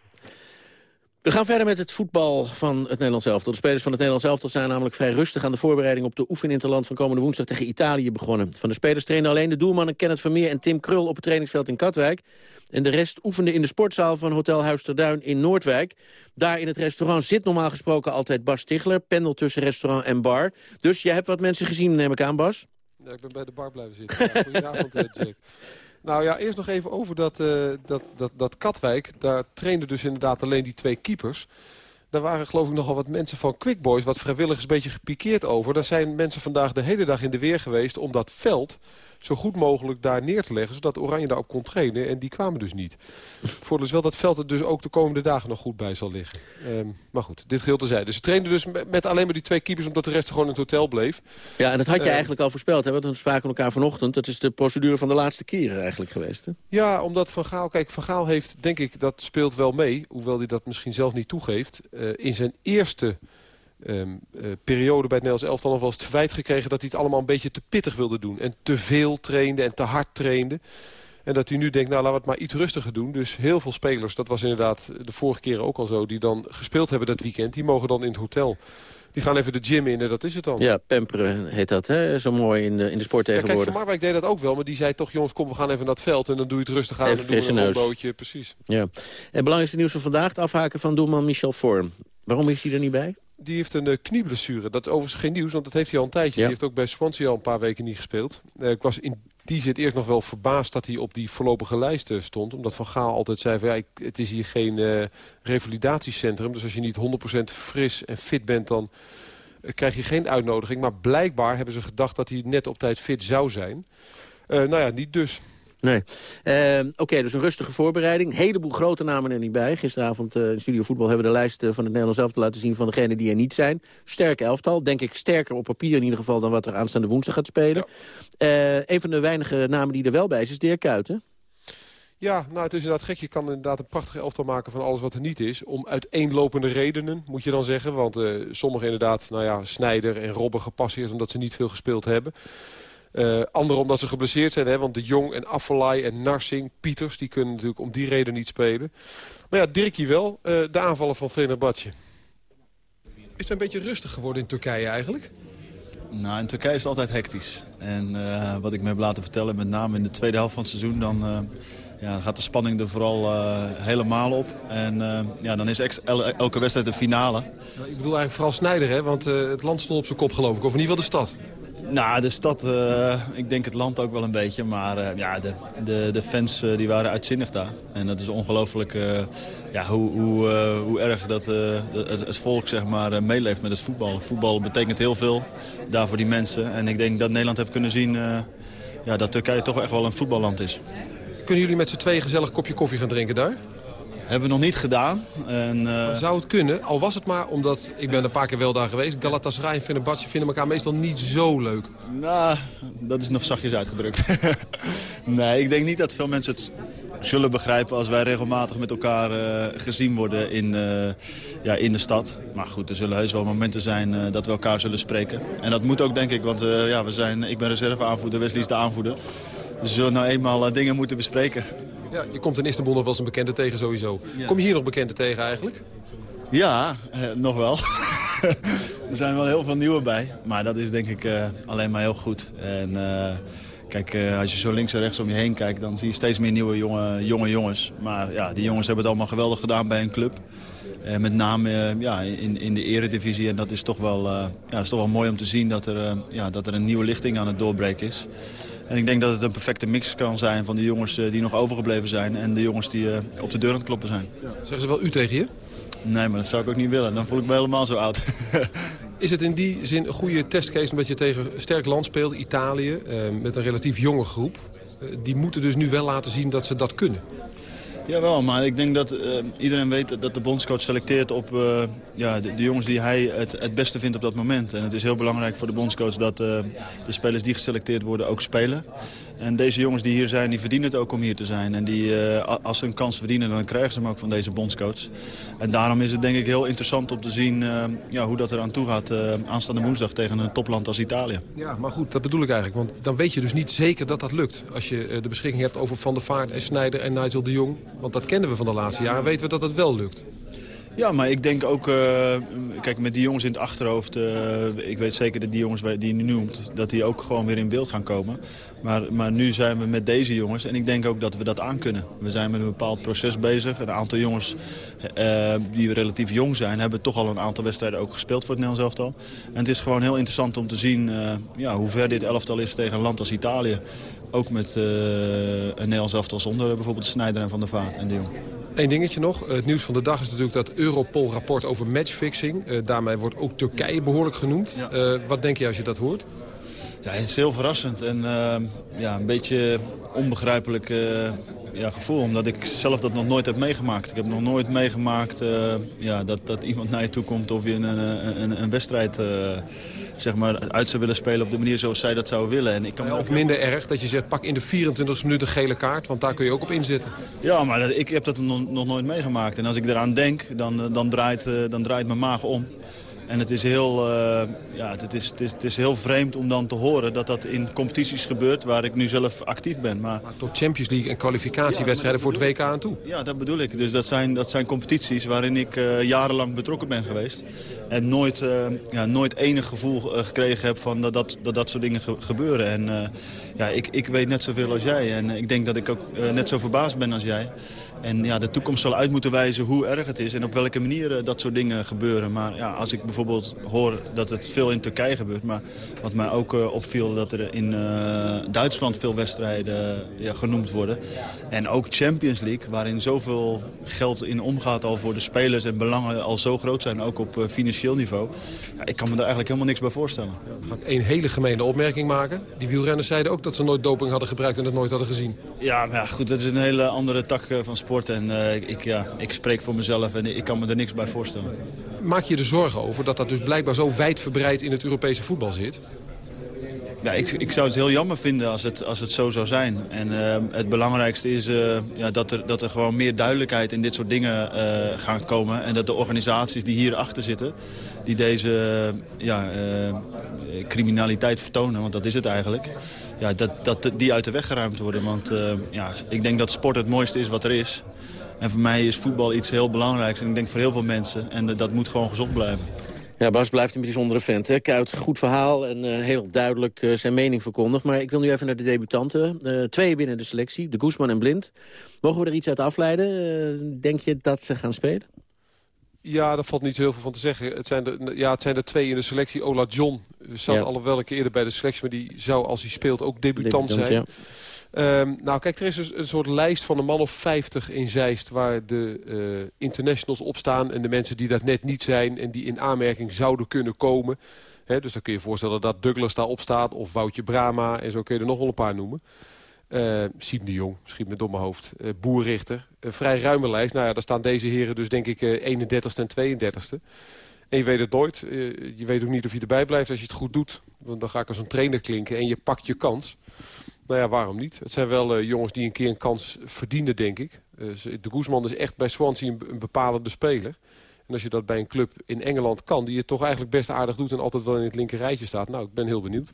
We gaan verder met het voetbal van het Nederlands elftal. De spelers van het Nederlands elftal zijn namelijk vrij rustig aan de voorbereiding op de oefeninterland van komende woensdag tegen Italië begonnen. Van de spelers trainen alleen de doelmannen Kenneth Vermeer en Tim Krul op het trainingsveld in Katwijk. En de rest oefende in de sportzaal van Hotel Huisterduin in Noordwijk. Daar in het restaurant zit normaal gesproken altijd Bas Tichler, pendel tussen restaurant en bar. Dus jij hebt wat mensen gezien, neem ik aan, Bas? Ja, ik ben bij de bar blijven zitten. Ja, goedenavond, eh, Jack. Nou ja, eerst nog even over dat, uh, dat, dat, dat Katwijk. Daar trainden dus inderdaad alleen die twee keepers. Daar waren geloof ik nogal wat mensen van Quick Boys, wat vrijwilligers, een beetje gepikeerd over. Daar zijn mensen vandaag de hele dag in de weer geweest om dat veld zo goed mogelijk daar neer te leggen... zodat Oranje daarop kon trainen. En die kwamen dus niet. Voordeel is wel dat veld er dus ook de komende dagen nog goed bij zal liggen. Um, maar goed, dit geldt terzijde. Dus ze trainden dus met alleen maar die twee keepers... omdat de rest gewoon in het hotel bleef. Ja, en dat had je uh, eigenlijk al voorspeld. Hè? Want we spraken elkaar vanochtend. Dat is de procedure van de laatste keren eigenlijk geweest. Hè? Ja, omdat Van Gaal... Kijk, Van Gaal heeft, denk ik, dat speelt wel mee. Hoewel hij dat misschien zelf niet toegeeft. Uh, in zijn eerste um, uh, periode bij het Nederlands elftal nog wel eens te verwijt gekregen... dat hij het allemaal een beetje te pittig wilde doen. En te veel trainde en te hard trainde. En dat hij nu denkt, nou laten we het maar iets rustiger doen. Dus heel veel spelers, dat was inderdaad de vorige keren ook al zo... die dan gespeeld hebben dat weekend, die mogen dan in het hotel... Die gaan even de gym in en dat is het dan. Ja, pamperen heet dat, hè? zo mooi in de, in de sport tegenwoordig. Ja, kijk, Van Marwijk deed dat ook wel, maar die zei toch... jongens, kom, we gaan even naar het veld en dan doe je het rustig aan... Even en doen we een bootje, precies. Ja. En belangrijkste nieuws van vandaag, het afhaken van doelman Michel Vorm. Waarom is hij er niet bij? Die heeft een uh, knieblessure. Dat is overigens geen nieuws, want dat heeft hij al een tijdje. Die heeft ook bij Swansea al een paar weken niet gespeeld. Uh, ik was in die zit eerst nog wel verbaasd dat hij op die voorlopige lijst uh, stond. Omdat Van Gaal altijd zei van ja, het is hier geen uh, revalidatiecentrum. Dus als je niet 100% fris en fit bent, dan uh, krijg je geen uitnodiging. Maar blijkbaar hebben ze gedacht dat hij net op tijd fit zou zijn. nou ja, niet dus. Nee. Uh, Oké, okay, dus een rustige voorbereiding. Een heleboel grote namen er niet bij. Gisteravond uh, in Studio Voetbal hebben we de lijst uh, van het Nederlands elftal laten zien... van degenen die er niet zijn. Sterke elftal. Denk ik sterker op papier in ieder geval... dan wat er aanstaande woensdag gaat spelen. Ja. Uh, een van de weinige namen die er wel bij is, is Dirk Kuyt, Ja, nou het is inderdaad gek. Je kan inderdaad een prachtige elftal maken van alles wat er niet is. Om uiteenlopende redenen, moet je dan zeggen. Want sommigen inderdaad, nou ja, Snijder en Robben gepasseerd... omdat ze niet veel gespeeld hebben. Uh, anderen omdat ze geblesseerd zijn. Hè, want De Jong en Affelay en Narsing, Pieters... die kunnen natuurlijk om die reden niet spelen. Maar ja, Dirkie wel. Uh, de aanvallen van Fenerbahce. Is het een beetje rustig geworden in Turkije eigenlijk? Nou, in Turkije is het altijd hectisch. En uh, wat ik me heb laten vertellen, met name in de tweede helft van het seizoen... dan, ja, gaat de spanning er vooral helemaal op. En ja, dan is el, elke wedstrijd de finale. Ik bedoel eigenlijk vooral Snijder, hè? want het land stond op zijn kop geloof ik. Of in ieder geval de stad. Nou, de stad, uh, ik denk het land ook wel een beetje. Maar uh, ja, de, de, de fans uh, die waren uitzinnig daar. En dat is ongelooflijk ja, hoe, hoe, hoe erg dat, het, het, volk zeg maar, meeleeft met het voetbal. Voetbal betekent heel veel daar voor die mensen. En ik denk dat Nederland heeft kunnen zien ja, dat Turkije toch echt wel een voetballand is. Kunnen jullie met z'n tweeën gezellig kopje koffie gaan drinken daar? Hebben we nog niet gedaan. En, uh... Zou het kunnen? Al was het maar omdat, ik ben een paar keer wel daar geweest... Galatasaray en Fenerbahce vinden elkaar meestal niet zo leuk. Nou, dat is nog zachtjes uitgedrukt. nee, ik denk niet dat veel mensen het zullen begrijpen... als wij regelmatig met elkaar uh, gezien worden in, uh, ja, in de stad. Maar goed, er zullen heus wel momenten zijn dat we elkaar zullen spreken. En dat moet ook, denk ik, want ja, we zijn, ik ben reserveaanvoerder, Wesley is de aanvoerder. Dus we zullen nou eenmaal dingen moeten bespreken. Ja, je komt in Istanbul nog wel eens een bekende tegen sowieso. Kom je hier nog bekende tegen eigenlijk? Ja, eh, nog wel. er zijn wel heel veel nieuwe bij. Maar dat is denk ik uh, alleen maar heel goed. En uh, kijk, als je zo links en rechts om je heen kijkt... dan zie je steeds meer nieuwe jonge, jonge jongens. Maar ja, die jongens hebben het allemaal geweldig gedaan bij een club. met name ja, in, in de eredivisie. En dat is toch wel, ja, is toch wel mooi om te zien dat er, ja, dat er een nieuwe lichting aan het doorbreken is. En ik denk dat het een perfecte mix kan zijn van de jongens eh, die nog overgebleven zijn... en de jongens die eh, op de deur aan het kloppen zijn. Ja. Zeggen ze wel u tegen je? Nee, maar dat zou ik ook niet willen. Dan voel ik me helemaal zo oud. Is het in die zin een goede testcase omdat je tegen sterk land speelt, Italië... Eh, met een relatief jonge groep? die moeten dus nu wel laten zien dat ze dat kunnen. Jawel, maar ik denk dat uh, iedereen weet dat de bondscoach selecteert op uh, ja, de, jongens die hij het, het beste vindt op dat moment. En het is heel belangrijk voor de bondscoach dat uh, de spelers die geselecteerd worden ook spelen. En deze jongens die hier zijn, die verdienen het ook om hier te zijn. En die, als ze een kans verdienen, dan krijgen ze hem ook van deze bondscoach. En daarom is het denk ik heel interessant om te zien ja, hoe dat er aan toe gaat aanstaande woensdag tegen een topland als Italië. Ja, maar goed, dat bedoel ik eigenlijk. Want dan weet je dus niet zeker dat dat lukt. Als je de beschikking hebt over Van der Vaart en Snijder en Nigel de Jong. Want dat kennen we van de laatste jaren. Weten we dat het wel lukt? Ja, maar ik denk ook, uh, kijk, met die jongens in het achterhoofd... Uh, ik weet zeker dat die jongens die je nu noemt... dat die ook gewoon weer in beeld gaan komen. Maar, maar nu zijn we met deze jongens en ik denk ook dat we dat aankunnen. We zijn met een bepaald proces bezig. Een aantal jongens uh, die relatief jong zijn... hebben toch al een aantal wedstrijden ook gespeeld voor het Nederlands elftal. En het is gewoon heel interessant om te zien ja, hoe ver dit elftal is tegen een land als Italië. Ook met uh, een Nederlands elftal zonder bijvoorbeeld Snijder en Van der Vaart en de Jong. Eén dingetje nog. Het nieuws van de dag is natuurlijk dat Europol-rapport over matchfixing. Uh, daarmee wordt ook Turkije behoorlijk genoemd. Ja. Uh, wat denk je als je dat hoort? Ja, het is heel verrassend en ja, een beetje onbegrijpelijk ja, gevoel. Omdat ik zelf dat nog nooit heb meegemaakt. Ik heb nog nooit meegemaakt ja, dat, dat iemand naar je toe komt of je een, een, een wedstrijd zeg maar, uit zou willen spelen op de manier zoals zij dat zouden willen. En ik kan ja, of minder erg dat je zegt, pak in de 24 minuten een gele kaart, want daar kun je ook op inzetten. Ja, maar dat, ik heb dat nog, nog nooit meegemaakt. En als ik eraan denk, dan, dan, draait, dan draait mijn maag om. En het is, heel, uh, ja, het, is, het, is, het is heel vreemd om dan te horen dat dat in competities gebeurt waar ik nu zelf actief ben. Maar, maar tot Champions League en kwalificatiewedstrijden voor het WK aan toe. Ja, dat bedoel ik. Dus dat zijn, dat zijn competities waarin ik uh, jarenlang betrokken ben geweest. En nooit, uh, ja, nooit enig gevoel gekregen heb van dat dat, dat, dat soort dingen ge gebeuren. En ja, ik, ik weet net zoveel als jij. En ik denk dat ik ook net zo verbaasd ben als jij. En ja, de toekomst zal uit moeten wijzen hoe erg het is en op welke manier uh, dat soort dingen gebeuren. Maar ja, als ik bijvoorbeeld hoor dat het veel in Turkije gebeurt, maar wat mij ook uh, opviel dat er in uh, Duitsland veel wedstrijden ja, genoemd worden. En ook Champions League, waarin zoveel geld in omgaat al voor de spelers en belangen al zo groot zijn, ook op financieel niveau. Ja, ik kan me daar eigenlijk helemaal niks bij voorstellen. Ja, ga ik één hele gemene opmerking maken. Die wielrenners zeiden ook dat ze nooit doping hadden gebruikt en het nooit hadden gezien. Ja, maar ja, goed, dat is een hele andere tak van sport. En uh, ik, ja, ik spreek voor mezelf en ik kan me er niks bij voorstellen. Maak je er zorgen over dat dat dus blijkbaar zo wijdverbreid in het Europese voetbal zit? Ja, ik, ik zou het heel jammer vinden als het, als het zo zou zijn. En uh, het belangrijkste is uh, ja, dat, er, dat er gewoon meer duidelijkheid in dit soort dingen uh, gaat komen. En dat de organisaties die hierachter zitten, die deze ja, criminaliteit vertonen, want dat is het eigenlijk ja, dat, dat die uit de weg geruimd worden. Want uh, ja, ik denk dat sport het mooiste is wat er is. En voor mij is voetbal iets heel belangrijks. En ik denk voor heel veel mensen. En uh, dat moet gewoon gezond blijven. Ja, Bas blijft een bijzondere vent. Hè? Kuit, goed verhaal en uh, heel duidelijk zijn mening verkondigd. Maar ik wil nu even naar de debutanten. Uh, twee binnen de selectie, de Guzman en Blind. Mogen we er iets uit afleiden? denk je dat ze gaan spelen? Ja, daar valt niet heel veel van te zeggen. Het zijn, de, ja, het zijn er twee in de selectie. Ola John zat ja. al wel een keer eerder bij de selectie... maar die zou, als hij speelt, ook debutant, debutant zijn. Ja. Um, nou, kijk, er is dus een soort lijst van een man of 50 in Zeist... waar de uh, internationals op staan en de mensen die dat net niet zijn... en die in aanmerking zouden kunnen komen. He, dus dan kun je je voorstellen dat Douglas daarop staat... of Woutje Brama en zo kun je er nog wel een paar noemen. Uh, Siem de Jong, schiet me door mijn hoofd. Uh, Boerrichter, een vrij ruime lijst. Nou ja, daar staan deze heren dus denk ik uh, 31ste en 32ste. En je weet het nooit. je weet ook niet of je erbij blijft als je het goed doet. Want dan ga ik als een trainer klinken en je pakt je kans. Nou ja, waarom niet? Het zijn wel jongens die een keer een kans verdienen, denk ik. de Guzman is echt bij Swansea een, een bepalende speler. En als je dat bij een club in Engeland kan... die het toch eigenlijk best aardig doet en altijd wel in het linker rijtje staat. Nou, ik ben heel benieuwd.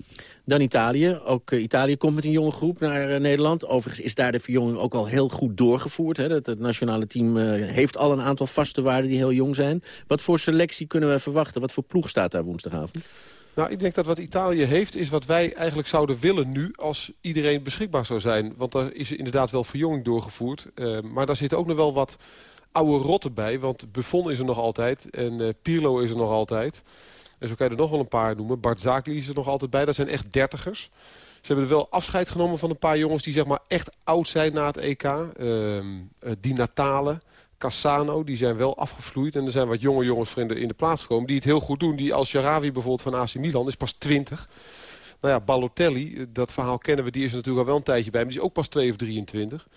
Dan Italië. Ook uh, Italië komt met een jonge groep naar uh, Nederland. Overigens is daar de verjonging ook al heel goed doorgevoerd. Hè? Het, het nationale team uh, heeft al een aantal vaste waarden die heel jong zijn. Wat voor selectie kunnen we verwachten? Wat voor ploeg staat daar woensdagavond? Nou, ik denk dat wat Italië heeft is wat wij eigenlijk zouden willen nu... als iedereen beschikbaar zou zijn. Want daar is inderdaad wel verjonging doorgevoerd. maar daar zit ook nog wel wat oude rotten bij. Want Buffon is er nog altijd en uh, Pirlo is er nog altijd. En zo kan je er nog wel een paar noemen. Bart Zakli is er nog altijd bij. Dat zijn echt dertigers. Ze hebben er wel afscheid genomen van een paar jongens die zeg maar echt oud zijn na het EK. Uh, uh, Di Natale, Cassano, die zijn wel afgevloeid. En er zijn wat jonge jongens in de, in de plaats gekomen die het heel goed doen. Die als Jaravi bijvoorbeeld van AC Milan is pas 20. Nou ja, Balotelli, dat verhaal kennen we, die is er natuurlijk al wel een tijdje bij. Maar die is ook pas 2 of 23.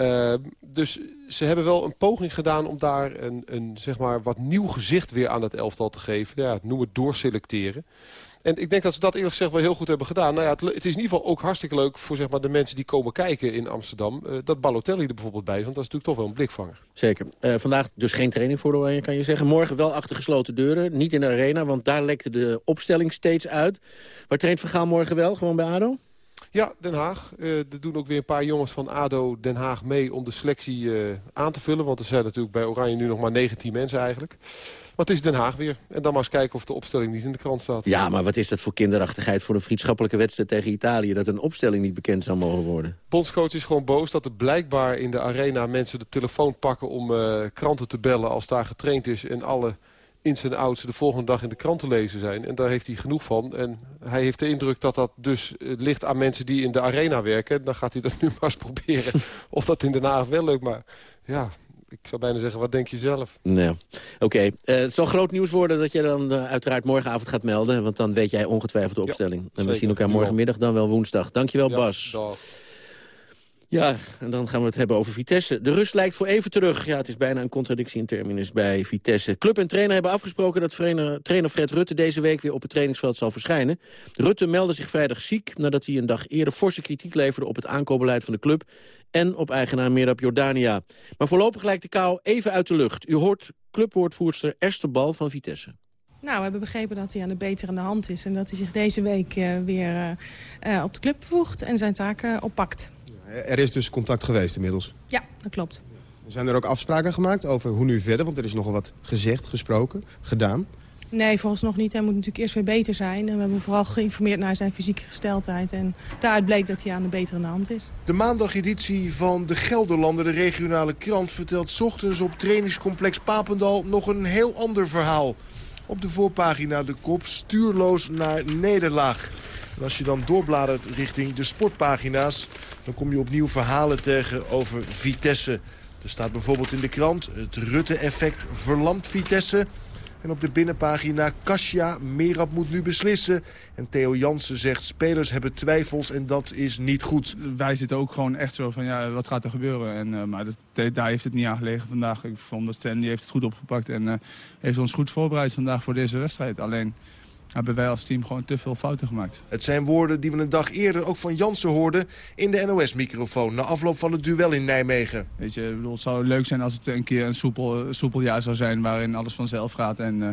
Uh, dus ze hebben wel een poging gedaan om daar een, een zeg maar, wat nieuw gezicht weer aan het elftal te geven. Ja, noem het doorselecteren. En ik denk dat ze dat eerlijk gezegd wel heel goed hebben gedaan. Nou ja, het, het, is in ieder geval ook hartstikke leuk voor zeg maar, de mensen die komen kijken in Amsterdam. Uh, dat Balotelli er bijvoorbeeld bij is, want dat is natuurlijk toch wel een blikvanger. Zeker. Uh, vandaag dus geen training voor de Oranje, kan je zeggen. Morgen wel achter gesloten deuren, niet in de arena, want daar lekte de opstelling steeds uit. Waar traint Vergaal morgen wel, gewoon bij ADO? Ja, Den Haag. Uh, er doen ook weer een paar jongens van ADO Den Haag mee om de selectie uh, aan te vullen. Want er zijn natuurlijk bij Oranje nu nog maar 19 mensen eigenlijk. Maar het is Den Haag weer. En dan maar eens kijken of de opstelling niet in de krant staat. Ja, maar wat is dat voor kinderachtigheid voor een vriendschappelijke wedstrijd tegen Italië... dat een opstelling niet bekend zou mogen worden? Bondscoach is gewoon boos dat er blijkbaar in de arena mensen de telefoon pakken... om uh, kranten te bellen als daar getraind is en alle ins en outs de volgende dag in de krant te lezen zijn. En daar heeft hij genoeg van. En hij heeft de indruk dat dat dus eh, ligt aan mensen die in de arena werken. Dan gaat hij dat nu maar eens proberen. of dat in Den Haag wel leuk, maar ja... Ik zou bijna zeggen, wat denk je zelf? Nou, oké. Okay. Uh, het zal groot nieuws worden dat je dan uh, uiteraard morgenavond gaat melden. Want dan weet jij ongetwijfeld de opstelling. Ja, en we zien elkaar morgenmiddag dan wel woensdag. Dankjewel, ja, Bas. Dag. Ja, en dan gaan we het hebben over Vitesse. De rust lijkt voor even terug. Ja, het is bijna een contradictie in terminus bij Vitesse. Club en trainer hebben afgesproken dat trainer, Fred Rutte deze week weer op het trainingsveld zal verschijnen. Rutte meldde zich vrijdag ziek nadat hij een dag eerder forse kritiek leverde op het aankoopbeleid van de club en op eigenaar Merab Jordania. Maar voorlopig lijkt de kou even uit de lucht. U hoort clubwoordvoerster Esther Bal van Vitesse. Nou, we hebben begrepen dat hij aan de betere hand is... en dat hij zich deze week weer op de club voegt en zijn taken oppakt. Er is dus contact geweest inmiddels? Ja, dat klopt. Zijn er ook afspraken gemaakt over hoe nu verder? Want er is nogal wat gezegd, gesproken, gedaan. Nee, volgens nog niet. Hij moet natuurlijk eerst weer beter zijn. En we hebben vooral geïnformeerd naar zijn fysieke gesteldheid. En daaruit bleek dat hij aan de betere hand is. De maandageditie van de Gelderlander, de regionale krant... vertelt ochtends op trainingscomplex Papendal nog een heel ander verhaal. Op de voorpagina de kop stuurloos naar nederlaag. En als je dan doorbladert richting de sportpagina's... dan kom je opnieuw verhalen tegen over Vitesse. Er staat bijvoorbeeld in de krant... het Rutte-effect verlamt Vitesse... En op de binnenpagina Kasia, Merab moet nu beslissen. En Theo Jansen zegt spelers hebben twijfels en dat is niet goed. Wij zitten ook gewoon echt zo van ja, wat gaat er gebeuren? En, uh, maar dat, daar heeft het niet aan gelegen vandaag. Ik vond dat Stanley heeft het goed opgepakt en uh, heeft ons goed voorbereid vandaag voor deze wedstrijd. Alleen hebben wij als team gewoon te veel fouten gemaakt. Het zijn woorden die we een dag eerder ook van Jansen hoorden in de NOS-microfoon... na afloop van het duel in Nijmegen. Weet je, bedoel, het zou leuk zijn als het een keer een soepel, soepel jaar zou zijn... waarin alles vanzelf gaat en... Uh,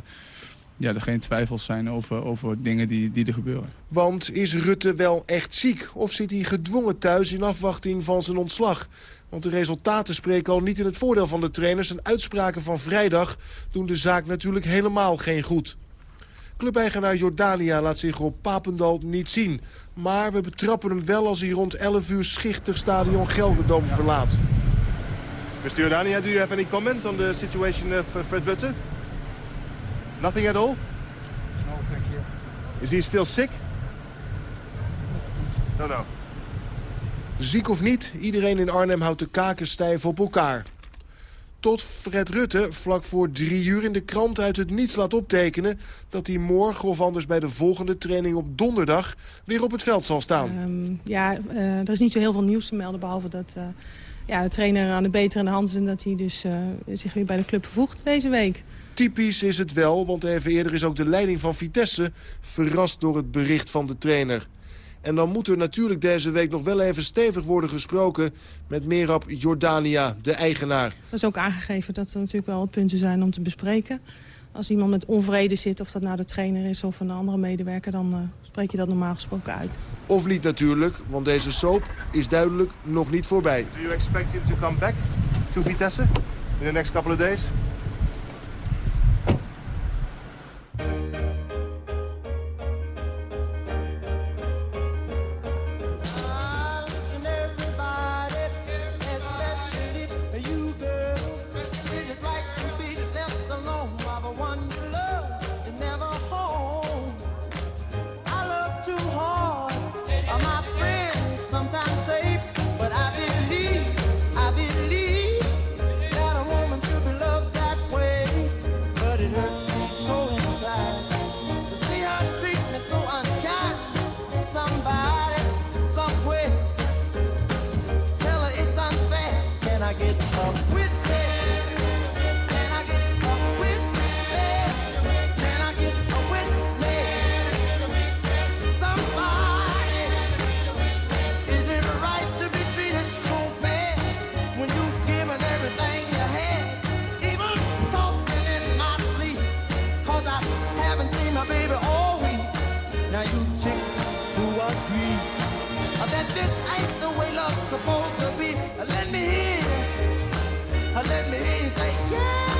ja, er geen twijfels zijn over, over dingen die, die er gebeuren. Want is Rutte wel echt ziek? Of zit hij gedwongen thuis in afwachting van zijn ontslag? Want de resultaten spreken al niet in het voordeel van de trainers... en uitspraken van vrijdag doen de zaak natuurlijk helemaal geen goed. Clubeigenaar Jordania laat zich op Papendal niet zien. Maar we betrappen hem wel als hij rond 11 uur schichtig stadion Gelderdoom verlaat. Mr. Jordania, do you have any comment on the situation of uh, Fred Rutte? Nothing at all? No, thank you. Is he still sick? No, no. Ziek of niet, iedereen in Arnhem houdt de kaken stijf op elkaar. Tot Fred Rutte vlak voor drie uur in de krant uit het niets laat optekenen... dat hij morgen of anders bij de volgende training op donderdag weer op het veld zal staan. Um, ja, uh, er is niet zo heel veel nieuws te melden behalve dat... Uh, ja, de trainer aan de betere hand is en dat hij dus uh, zich weer bij de club vervoegt deze week. Typisch is het wel, want even eerder is ook de leiding van Vitesse verrast door het bericht van de trainer. En dan moet er natuurlijk deze week nog wel even stevig worden gesproken... met Merab Jordania, de eigenaar. Dat is ook aangegeven dat er natuurlijk wel wat punten zijn om te bespreken. Als iemand met onvrede zit, of dat nou de trainer is of een andere medewerker... dan uh, spreek je dat normaal gesproken uit. Of niet natuurlijk, want deze soap is duidelijk nog niet voorbij. Do you expect him to come back to Vitesse in the next couple of days? Yeah.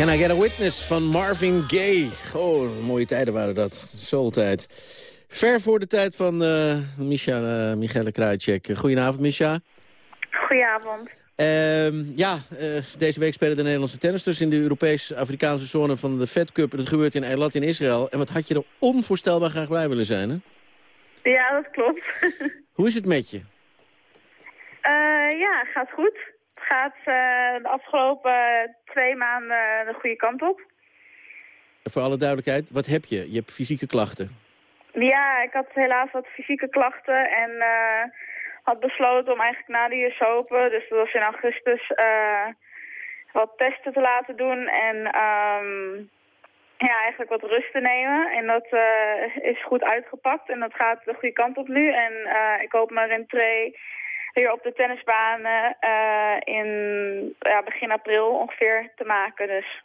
Can I Get a Witness van Marvin Gaye. Oh, mooie tijden waren dat. Soultijd. Ver voor de tijd van uh, Misha, uh, Michele Krajcek. Goedenavond, Misha. Goedenavond. Uh, ja, uh, deze week spelen de Nederlandse tennisters in de Europees-Afrikaanse zone van de Fed Cup. Dat gebeurt in Eilat in Israël. En wat had je er onvoorstelbaar graag bij willen zijn, hè? Ja, dat klopt. Hoe is het met je? Ja, gaat goed. Gaat uh, de afgelopen twee maanden de goede kant op. Voor alle duidelijkheid, wat heb je? Je hebt fysieke klachten. Ja, ik had helaas wat fysieke klachten en uh, had besloten om eigenlijk na de US Open, dus dat was in augustus, uh, wat testen te laten doen en um, ja, eigenlijk wat rust te nemen. En dat uh, is goed uitgepakt en dat gaat de goede kant op nu. En ik hoop mijn rentree weer op de tennisbanen in ja, begin april ongeveer te maken. Dus.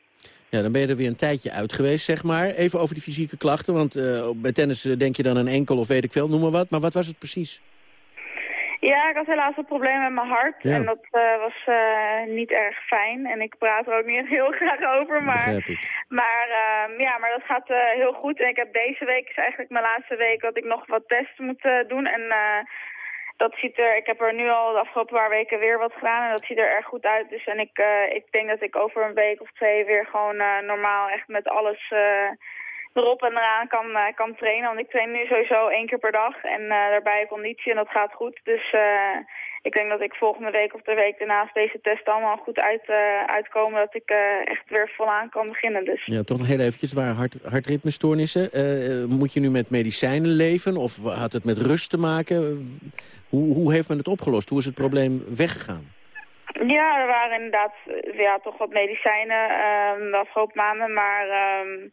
Ja, dan ben je er weer een tijdje uit geweest, zeg maar. Even over die fysieke klachten, want uh, bij tennis denk je dan een enkel of weet ik veel, noem maar wat. Maar wat was het precies? Ja, ik had helaas een probleem met mijn hart. Ja. En dat uh, was uh, niet erg fijn. En ik praat er ook niet heel graag over. Maar, maar, uh, ja, maar dat gaat heel goed. En ik heb deze week, is eigenlijk mijn laatste week, dat ik nog wat tests moet doen. En dat ziet er, ik heb er nu al de afgelopen paar weken weer wat gedaan en dat ziet er erg goed uit. Dus en ik, uh, ik denk dat ik over een week of twee weer gewoon uh, normaal echt met alles uh, erop en eraan kan, kan trainen. Want ik train nu sowieso één keer per dag en daarbij conditie en dat gaat goed. Dus ik denk dat ik volgende week of de week daarnaast deze test allemaal goed uit, uitkomen. Dat ik echt weer volaan kan beginnen. Dus. Ja, toch nog heel eventjes, waar hart, hartritmestoornissen. moet je nu met medicijnen leven of had het met rust te maken? Hoe, hoe heeft men het opgelost? Hoe is het probleem weggegaan? Ja, er waren inderdaad ja, toch wat medicijnen um, de afgelopen maanden, maar um,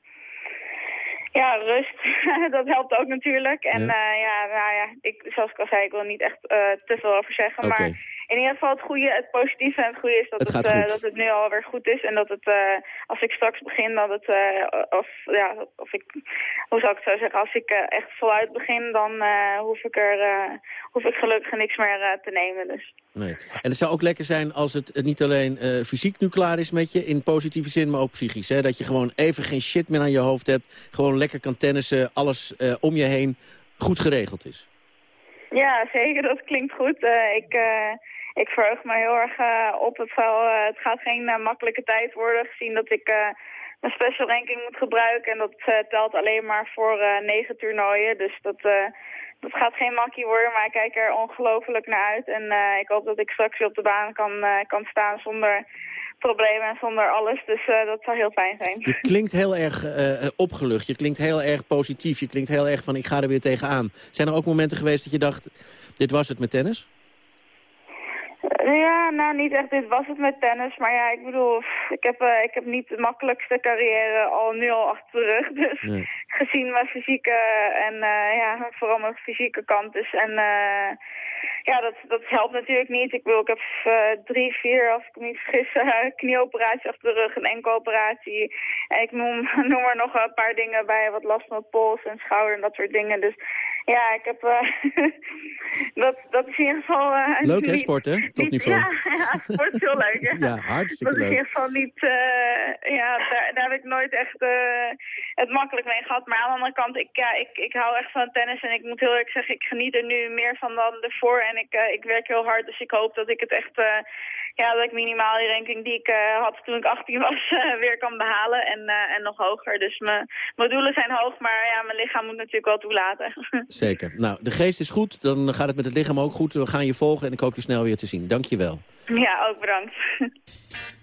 ja, rust, dat helpt ook natuurlijk. En ja, uh, ja, nou ja, ik, zoals ik al zei, ik wil er niet echt uh, te veel over zeggen, okay. maar in ieder geval het goede, het positieve en het goede is dat het, het, uh, dat het nu alweer goed is. En dat het, uh, als ik straks begin, dat het, uh, of, ja, of ik, hoe zou ik het zo zeggen, als ik echt voluit begin, dan hoef ik er, hoef ik gelukkig niks meer te nemen. Dus. Nee. En het zou ook lekker zijn als het niet alleen fysiek nu klaar is met je, in positieve zin, maar ook psychisch. Hè? Dat je gewoon even geen shit meer aan je hoofd hebt, gewoon lekker kan tennissen, alles om je heen goed geregeld is. Ja, zeker. Dat klinkt goed. ik ik verheug me heel erg uh, op. Het, zal, uh, het gaat geen uh, makkelijke tijd worden, gezien dat ik mijn special ranking moet gebruiken. En dat telt alleen maar voor negen toernooien. Dus dat, dat gaat geen makkie worden, maar ik kijk er ongelooflijk naar uit. En ik hoop dat ik straks weer op de baan kan, kan staan zonder problemen en zonder alles. Dus dat zou heel fijn zijn. Je klinkt heel erg opgelucht, je klinkt heel erg positief, je klinkt heel erg van ik ga er weer tegenaan. Zijn er ook momenten geweest dat je dacht, dit was het met tennis? Ja, nou niet echt dit was het met tennis. Maar ja, ik bedoel, ik heb, uh, ik heb niet de makkelijkste carrière al nu al achter de rug. Dus nee. Gezien mijn fysieke en uh, ja, vooral mijn fysieke kant dus. En uh, ja, dat, dat helpt natuurlijk niet. Ik bedoel, ik heb drie, vier, als ik me niet vergis, knieoperatie achter de rug, een enkeloperatie. En ik noem, noem er nog een paar dingen bij, wat last het pols en schouder en dat soort dingen. Dus ja, ik heb... Dat, dat is in ieder geval... Leuk hè, sport hè? Topniveau. Ja, ja, sport is heel leuk hè? ja, hartstikke leuk. Dat is in ieder geval niet... Ja, daar, daar heb ik nooit echt het makkelijk mee gehad. Maar aan de andere kant, ik, ja, ik, ik hou echt van tennis. En ik moet heel eerlijk zeggen, ik geniet er nu meer van dan ervoor. En ik, ik werk heel hard, dus ik hoop dat ik het echt ja, dat ik minimaal die ranking die ik uh, had toen ik 18 was weer kan behalen en, en nog hoger. Dus mijn doelen zijn hoog, maar ja, mijn lichaam moet natuurlijk wel toelaten. Zeker. Nou, de geest is goed, dan gaat het met het lichaam ook goed. We gaan je volgen en ik hoop je snel weer te zien. Dank je wel. Ja, ook bedankt.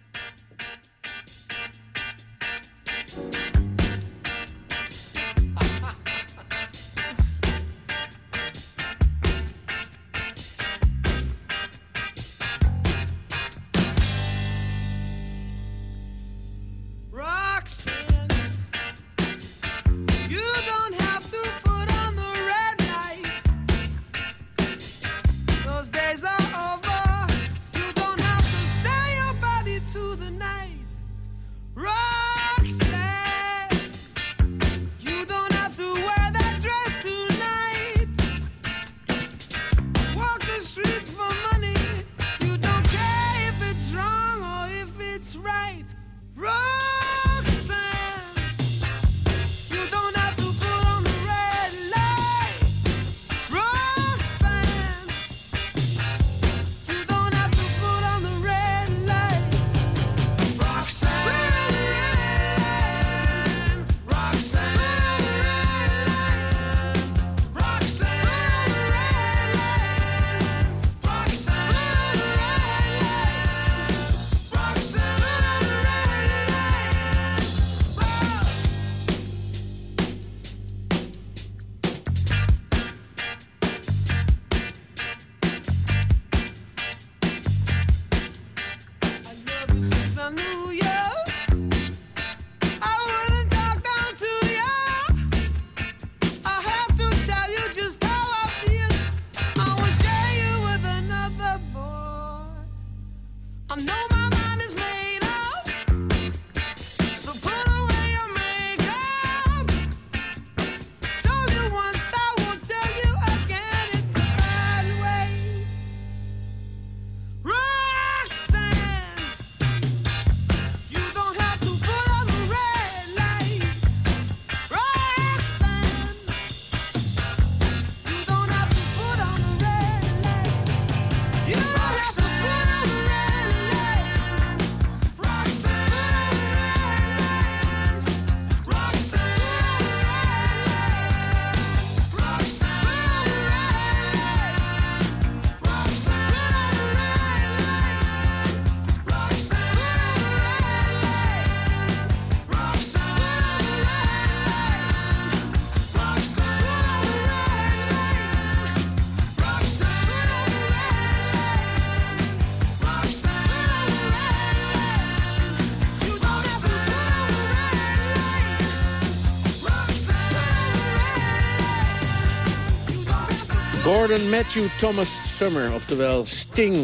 Gordon Matthew Thomas Summer, oftewel Sting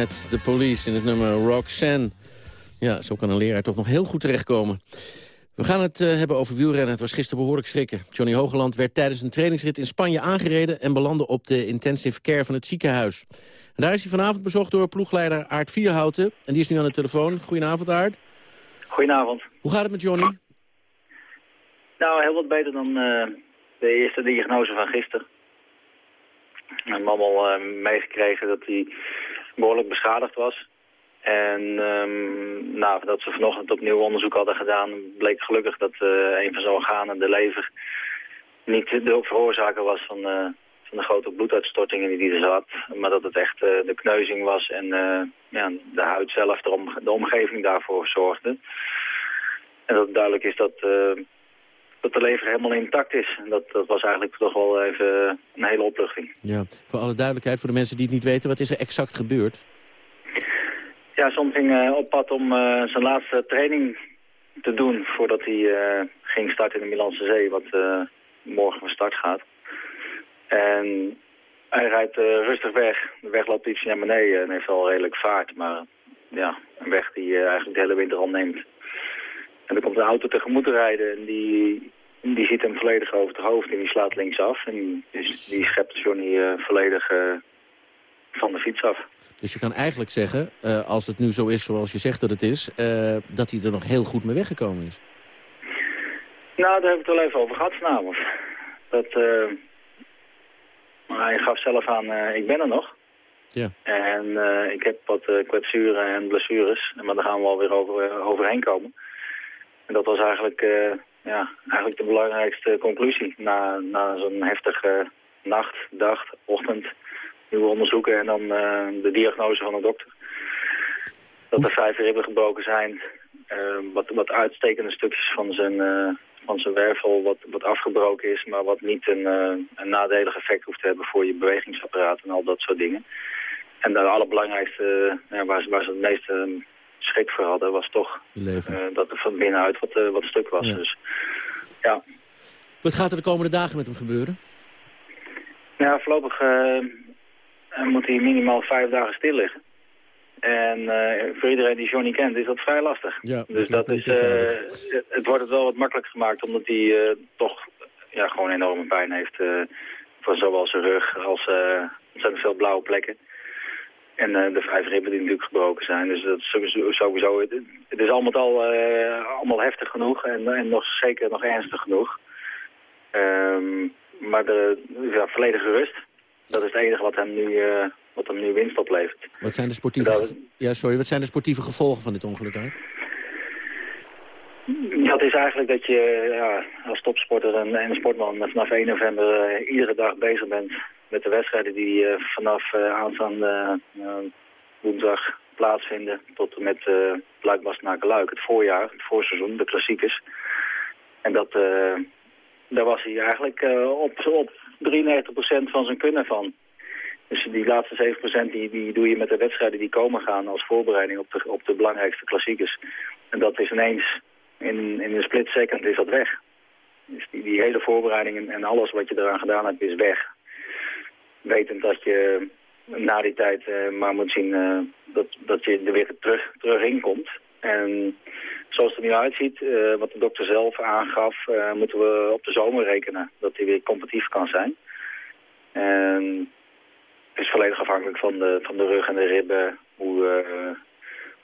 met de police in het nummer Roxanne. Ja, zo kan een leraar toch nog heel goed terechtkomen. We gaan het uh, hebben over wielrennen. Het was gisteren behoorlijk schrikken. Johnny Hogeland werd tijdens een trainingsrit in Spanje aangereden... en belandde op de intensive care van het ziekenhuis. En daar is hij vanavond bezocht door ploegleider Aart Vierhouten. En die is nu aan de telefoon. Goedenavond, Aart. Goedenavond. Hoe gaat het met Johnny? Nou, heel wat beter dan uh, de eerste diagnose van gisteren. We hebben allemaal uh, meegekregen dat hij behoorlijk beschadigd was. En um, nou, dat ze vanochtend opnieuw onderzoek hadden gedaan, bleek gelukkig dat uh, een van zijn organen, de lever, niet de veroorzaker was van, uh, van de grote bloeduitstortingen die er zat. Maar dat het echt de kneuzing was en ja, de huid zelf, de, de, omgeving daarvoor zorgde. En dat het duidelijk is dat, dat de lever helemaal intact is. En dat, dat was eigenlijk toch wel even een hele opluchting. Ja, voor alle duidelijkheid, voor de mensen die het niet weten, wat is er exact gebeurd? Ja, soms ging uh, op pad om uh, zijn laatste training te doen voordat hij uh, ging starten in de Milanse Zee, wat morgen van start gaat. En hij rijdt rustig weg. De weg loopt iets naar beneden en heeft al redelijk vaart, maar ja, een weg die eigenlijk de hele winter al neemt. En er komt een auto tegemoet te rijden en die, die ziet hem volledig over het hoofd en die slaat linksaf. En die, die schept Johnny volledig van de fiets af. Dus je kan eigenlijk zeggen, uh, als het nu zo is zoals je zegt dat het is... Uh, dat hij er nog heel goed mee weggekomen is. Nou, daar hebben we het wel even over gehad vanavond. Dat, uh, hij gaf zelf aan, ik ben er nog. Ja. En ik heb wat kwetsuren en blessures. Maar daar gaan we alweer over, overheen komen. En dat was eigenlijk, ja, eigenlijk de belangrijkste conclusie. Na, na zo'n heftige nacht, dag, ochtend nieuwe onderzoeken en dan uh, de diagnose van de dokter. Dat er vijf ribben gebroken zijn, wat, wat uitstekende stukjes van zijn, van zijn wervel wat, wat afgebroken is, maar wat niet een, een nadelig effect hoeft te hebben voor je bewegingsapparaat en al dat soort dingen. En de allerbelangrijkste, ja, waar, waar ze het meeste schrik voor hadden, was toch dat er van binnenuit wat, wat stuk was. Ja. Dus, ja. Wat gaat er de komende dagen met hem gebeuren? Ja, voorlopig uh, moet hij minimaal vijf dagen stil liggen. En uh, voor iedereen die Johnny kent is dat vrij lastig. Ja, dus dat is, uh, het, wordt het wel wat makkelijker gemaakt omdat hij toch ja, gewoon enorme pijn heeft. van zowel zijn rug als zijn veel blauwe plekken. En de vijf ribben die natuurlijk gebroken zijn. Dus dat is sowieso, sowieso het, het is allemaal, al, allemaal heftig genoeg en, en nog zeker nog ernstig genoeg. Um, maar de ja, volledige rust. Dat is het enige wat hem nu, uh, wat hem nu winst oplevert. Wat zijn de sportieve, dat... ja, sorry, wat zijn de sportieve gevolgen van dit ongeluk uit? Dat is eigenlijk dat je ja, als topsporter en, en sportman vanaf 1 november uh, iedere dag bezig bent met de wedstrijden die uh, vanaf aanstaande woensdag plaatsvinden tot en met uh, naar Luik, het voorjaar, het voorseizoen, de klassiekers. En dat, daar was hij eigenlijk op, op 93% van zijn kunnen van. Dus die laatste 7% die, die doe je met de wedstrijden die komen gaan als voorbereiding op de, op de belangrijkste klassiekers. En dat is ineens, in, in een split second is dat weg. Dus die, die hele voorbereiding en alles wat je eraan gedaan hebt is weg. Wetend dat je na die tijd uh, maar moet zien uh, dat, dat je er weer terug, terug in komt. En zoals het er nu uitziet, uh, wat de dokter zelf aangaf, moeten we op de zomer rekenen dat hij weer competitief kan zijn. En het is volledig afhankelijk van de, van de rug en de ribben, hoe,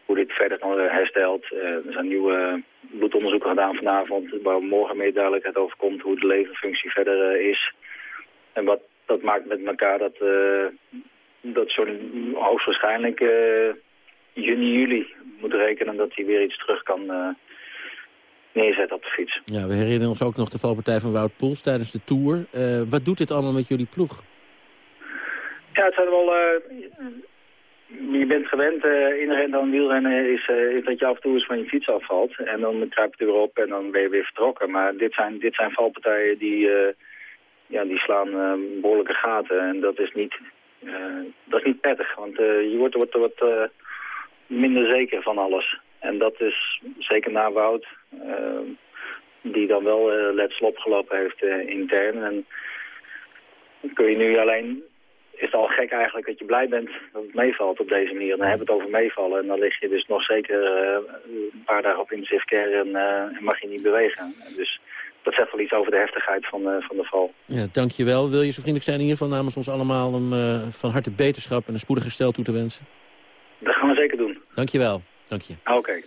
hoe dit verder herstelt. er zijn nieuwe bloedonderzoeken gedaan vanavond, waar morgen meer duidelijkheid over komt hoe de leverfunctie verder is. En wat dat maakt met elkaar dat, dat zo'n hoogstwaarschijnlijk juni, juli moet rekenen dat hij weer iets terug kan uh, neerzetten op de fiets. Ja, we herinneren ons ook nog de valpartij van Wout Poels tijdens de Tour. Wat doet dit allemaal met jullie ploeg? Ja, het zijn wel... Uh, je bent gewend, uh, in dan wielrennen, is, dat je af en toe eens van je fiets afvalt. En dan kruip je er weer op en dan ben je weer vertrokken. Maar dit zijn, dit zijn valpartijen die, ja, die slaan behoorlijke gaten. En dat is niet, dat is niet prettig, want je wordt, er wat minder zeker van alles. En dat is zeker na Wout, uh, die dan wel uh, letsel opgelopen heeft intern. En kun je nu alleen is het al gek eigenlijk dat je blij bent dat het meevalt op deze manier. Dan hebben we het over meevallen en dan lig je dus nog zeker een paar dagen op intensive care en, mag je niet bewegen. Dus dat zegt wel iets over de heftigheid van, uh, van de val. Ja, dankjewel. Wil je zo vriendelijk zijn in ieder geval namens ons allemaal om van harte beterschap en een spoedig herstel toe te wensen? Dat gaan we zeker doen. Dankjewel. Dank je. Oké.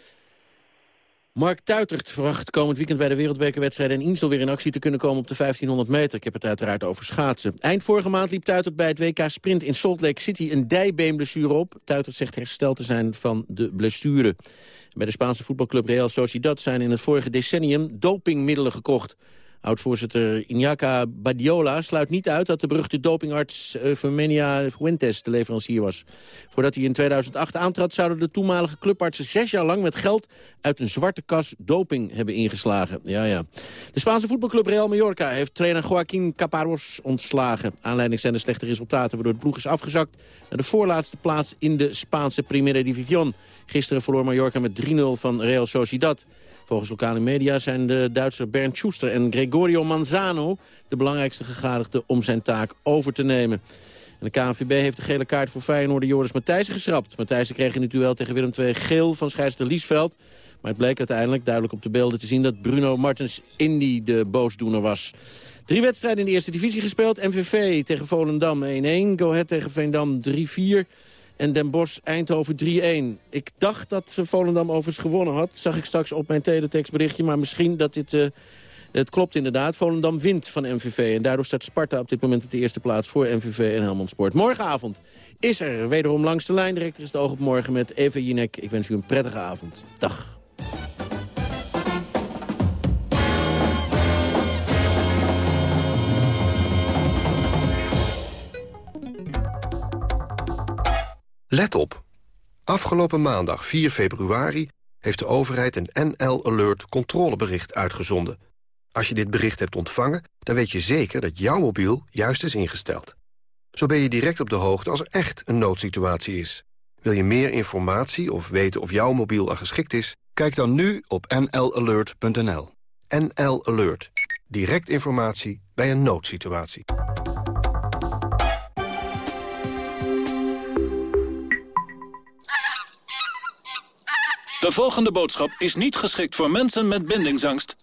Mark Tuitert verwacht komend weekend bij de wereldbekerwedstrijd in Insel weer in actie te kunnen komen op de 1500 meter. Ik heb het uiteraard over schaatsen. Eind vorige maand liep Tuitert bij het WK Sprint in Salt Lake City een dijbeenblessure op. Tuitert zegt hersteld te zijn van de blessure. Bij de Spaanse voetbalclub Real Sociedad zijn in het vorige decennium dopingmiddelen gekocht. Oud-voorzitter Iñaka Badiola sluit niet uit dat de beruchte dopingarts uh, Fermenia Fuentes de leverancier was. Voordat hij in 2008 aantrad zouden de toenmalige clubartsen zes jaar lang met geld uit een zwarte kas doping hebben ingeslagen. Ja, ja. De Spaanse voetbalclub Real Mallorca heeft trainer Joaquín Caparros ontslagen. Aanleiding zijn de slechte resultaten waardoor de ploeg is afgezakt naar de voorlaatste plaats in de Spaanse Primera División. Gisteren verloor Mallorca met 3-0 van Real Sociedad. Volgens lokale media zijn de Duitser Bernd Schuster en Gregorio Manzano... de belangrijkste gegadigden om zijn taak over te nemen. En de KNVB heeft de gele kaart voor Feyenoord Joris Matthijssen geschrapt. Matthijssen kreeg in het duel tegen Willem II geel van scheidsrechter Liesveld. Maar het bleek uiteindelijk duidelijk op de beelden te zien... dat Bruno Martens Indy de boosdoener was. Drie wedstrijden in de eerste divisie gespeeld. MVV tegen Volendam 1-1. Go Ahead tegen Veendam 3-4. En Den Bosch Eindhoven 3-1. Ik dacht dat Volendam overigens gewonnen had. Zag ik straks op mijn teletextberichtje. Maar misschien dat dit... Uh, het klopt inderdaad. Volendam wint van MVV. En daardoor staat Sparta op dit moment op de eerste plaats voor MVV en Helmond Sport. Morgenavond is er wederom langs de lijn. Direct is het oog op morgen met Eva Jinek. Ik wens u een prettige avond. Dag. Let op. Afgelopen maandag 4 februari heeft de overheid een NL Alert controlebericht uitgezonden. Als je dit bericht hebt ontvangen, dan weet je zeker dat jouw mobiel juist is ingesteld. Zo ben je direct op de hoogte als er echt een noodsituatie is. Wil je meer informatie of weten of jouw mobiel al geschikt is? Kijk dan nu op nlalert.nl. NL Alert. Direct informatie bij een noodsituatie. De volgende boodschap is niet geschikt voor mensen met bindingsangst.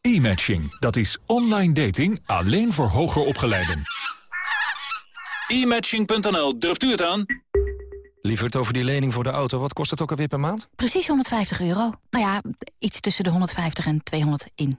E-matching, dat is online dating alleen voor hoger opgeleiden. E-matching.nl, durft u het aan? Lieverd, over die lening voor de auto, wat kost het ook alweer per maand? Precies 150 euro. Nou ja, iets tussen de 150 en 200 in,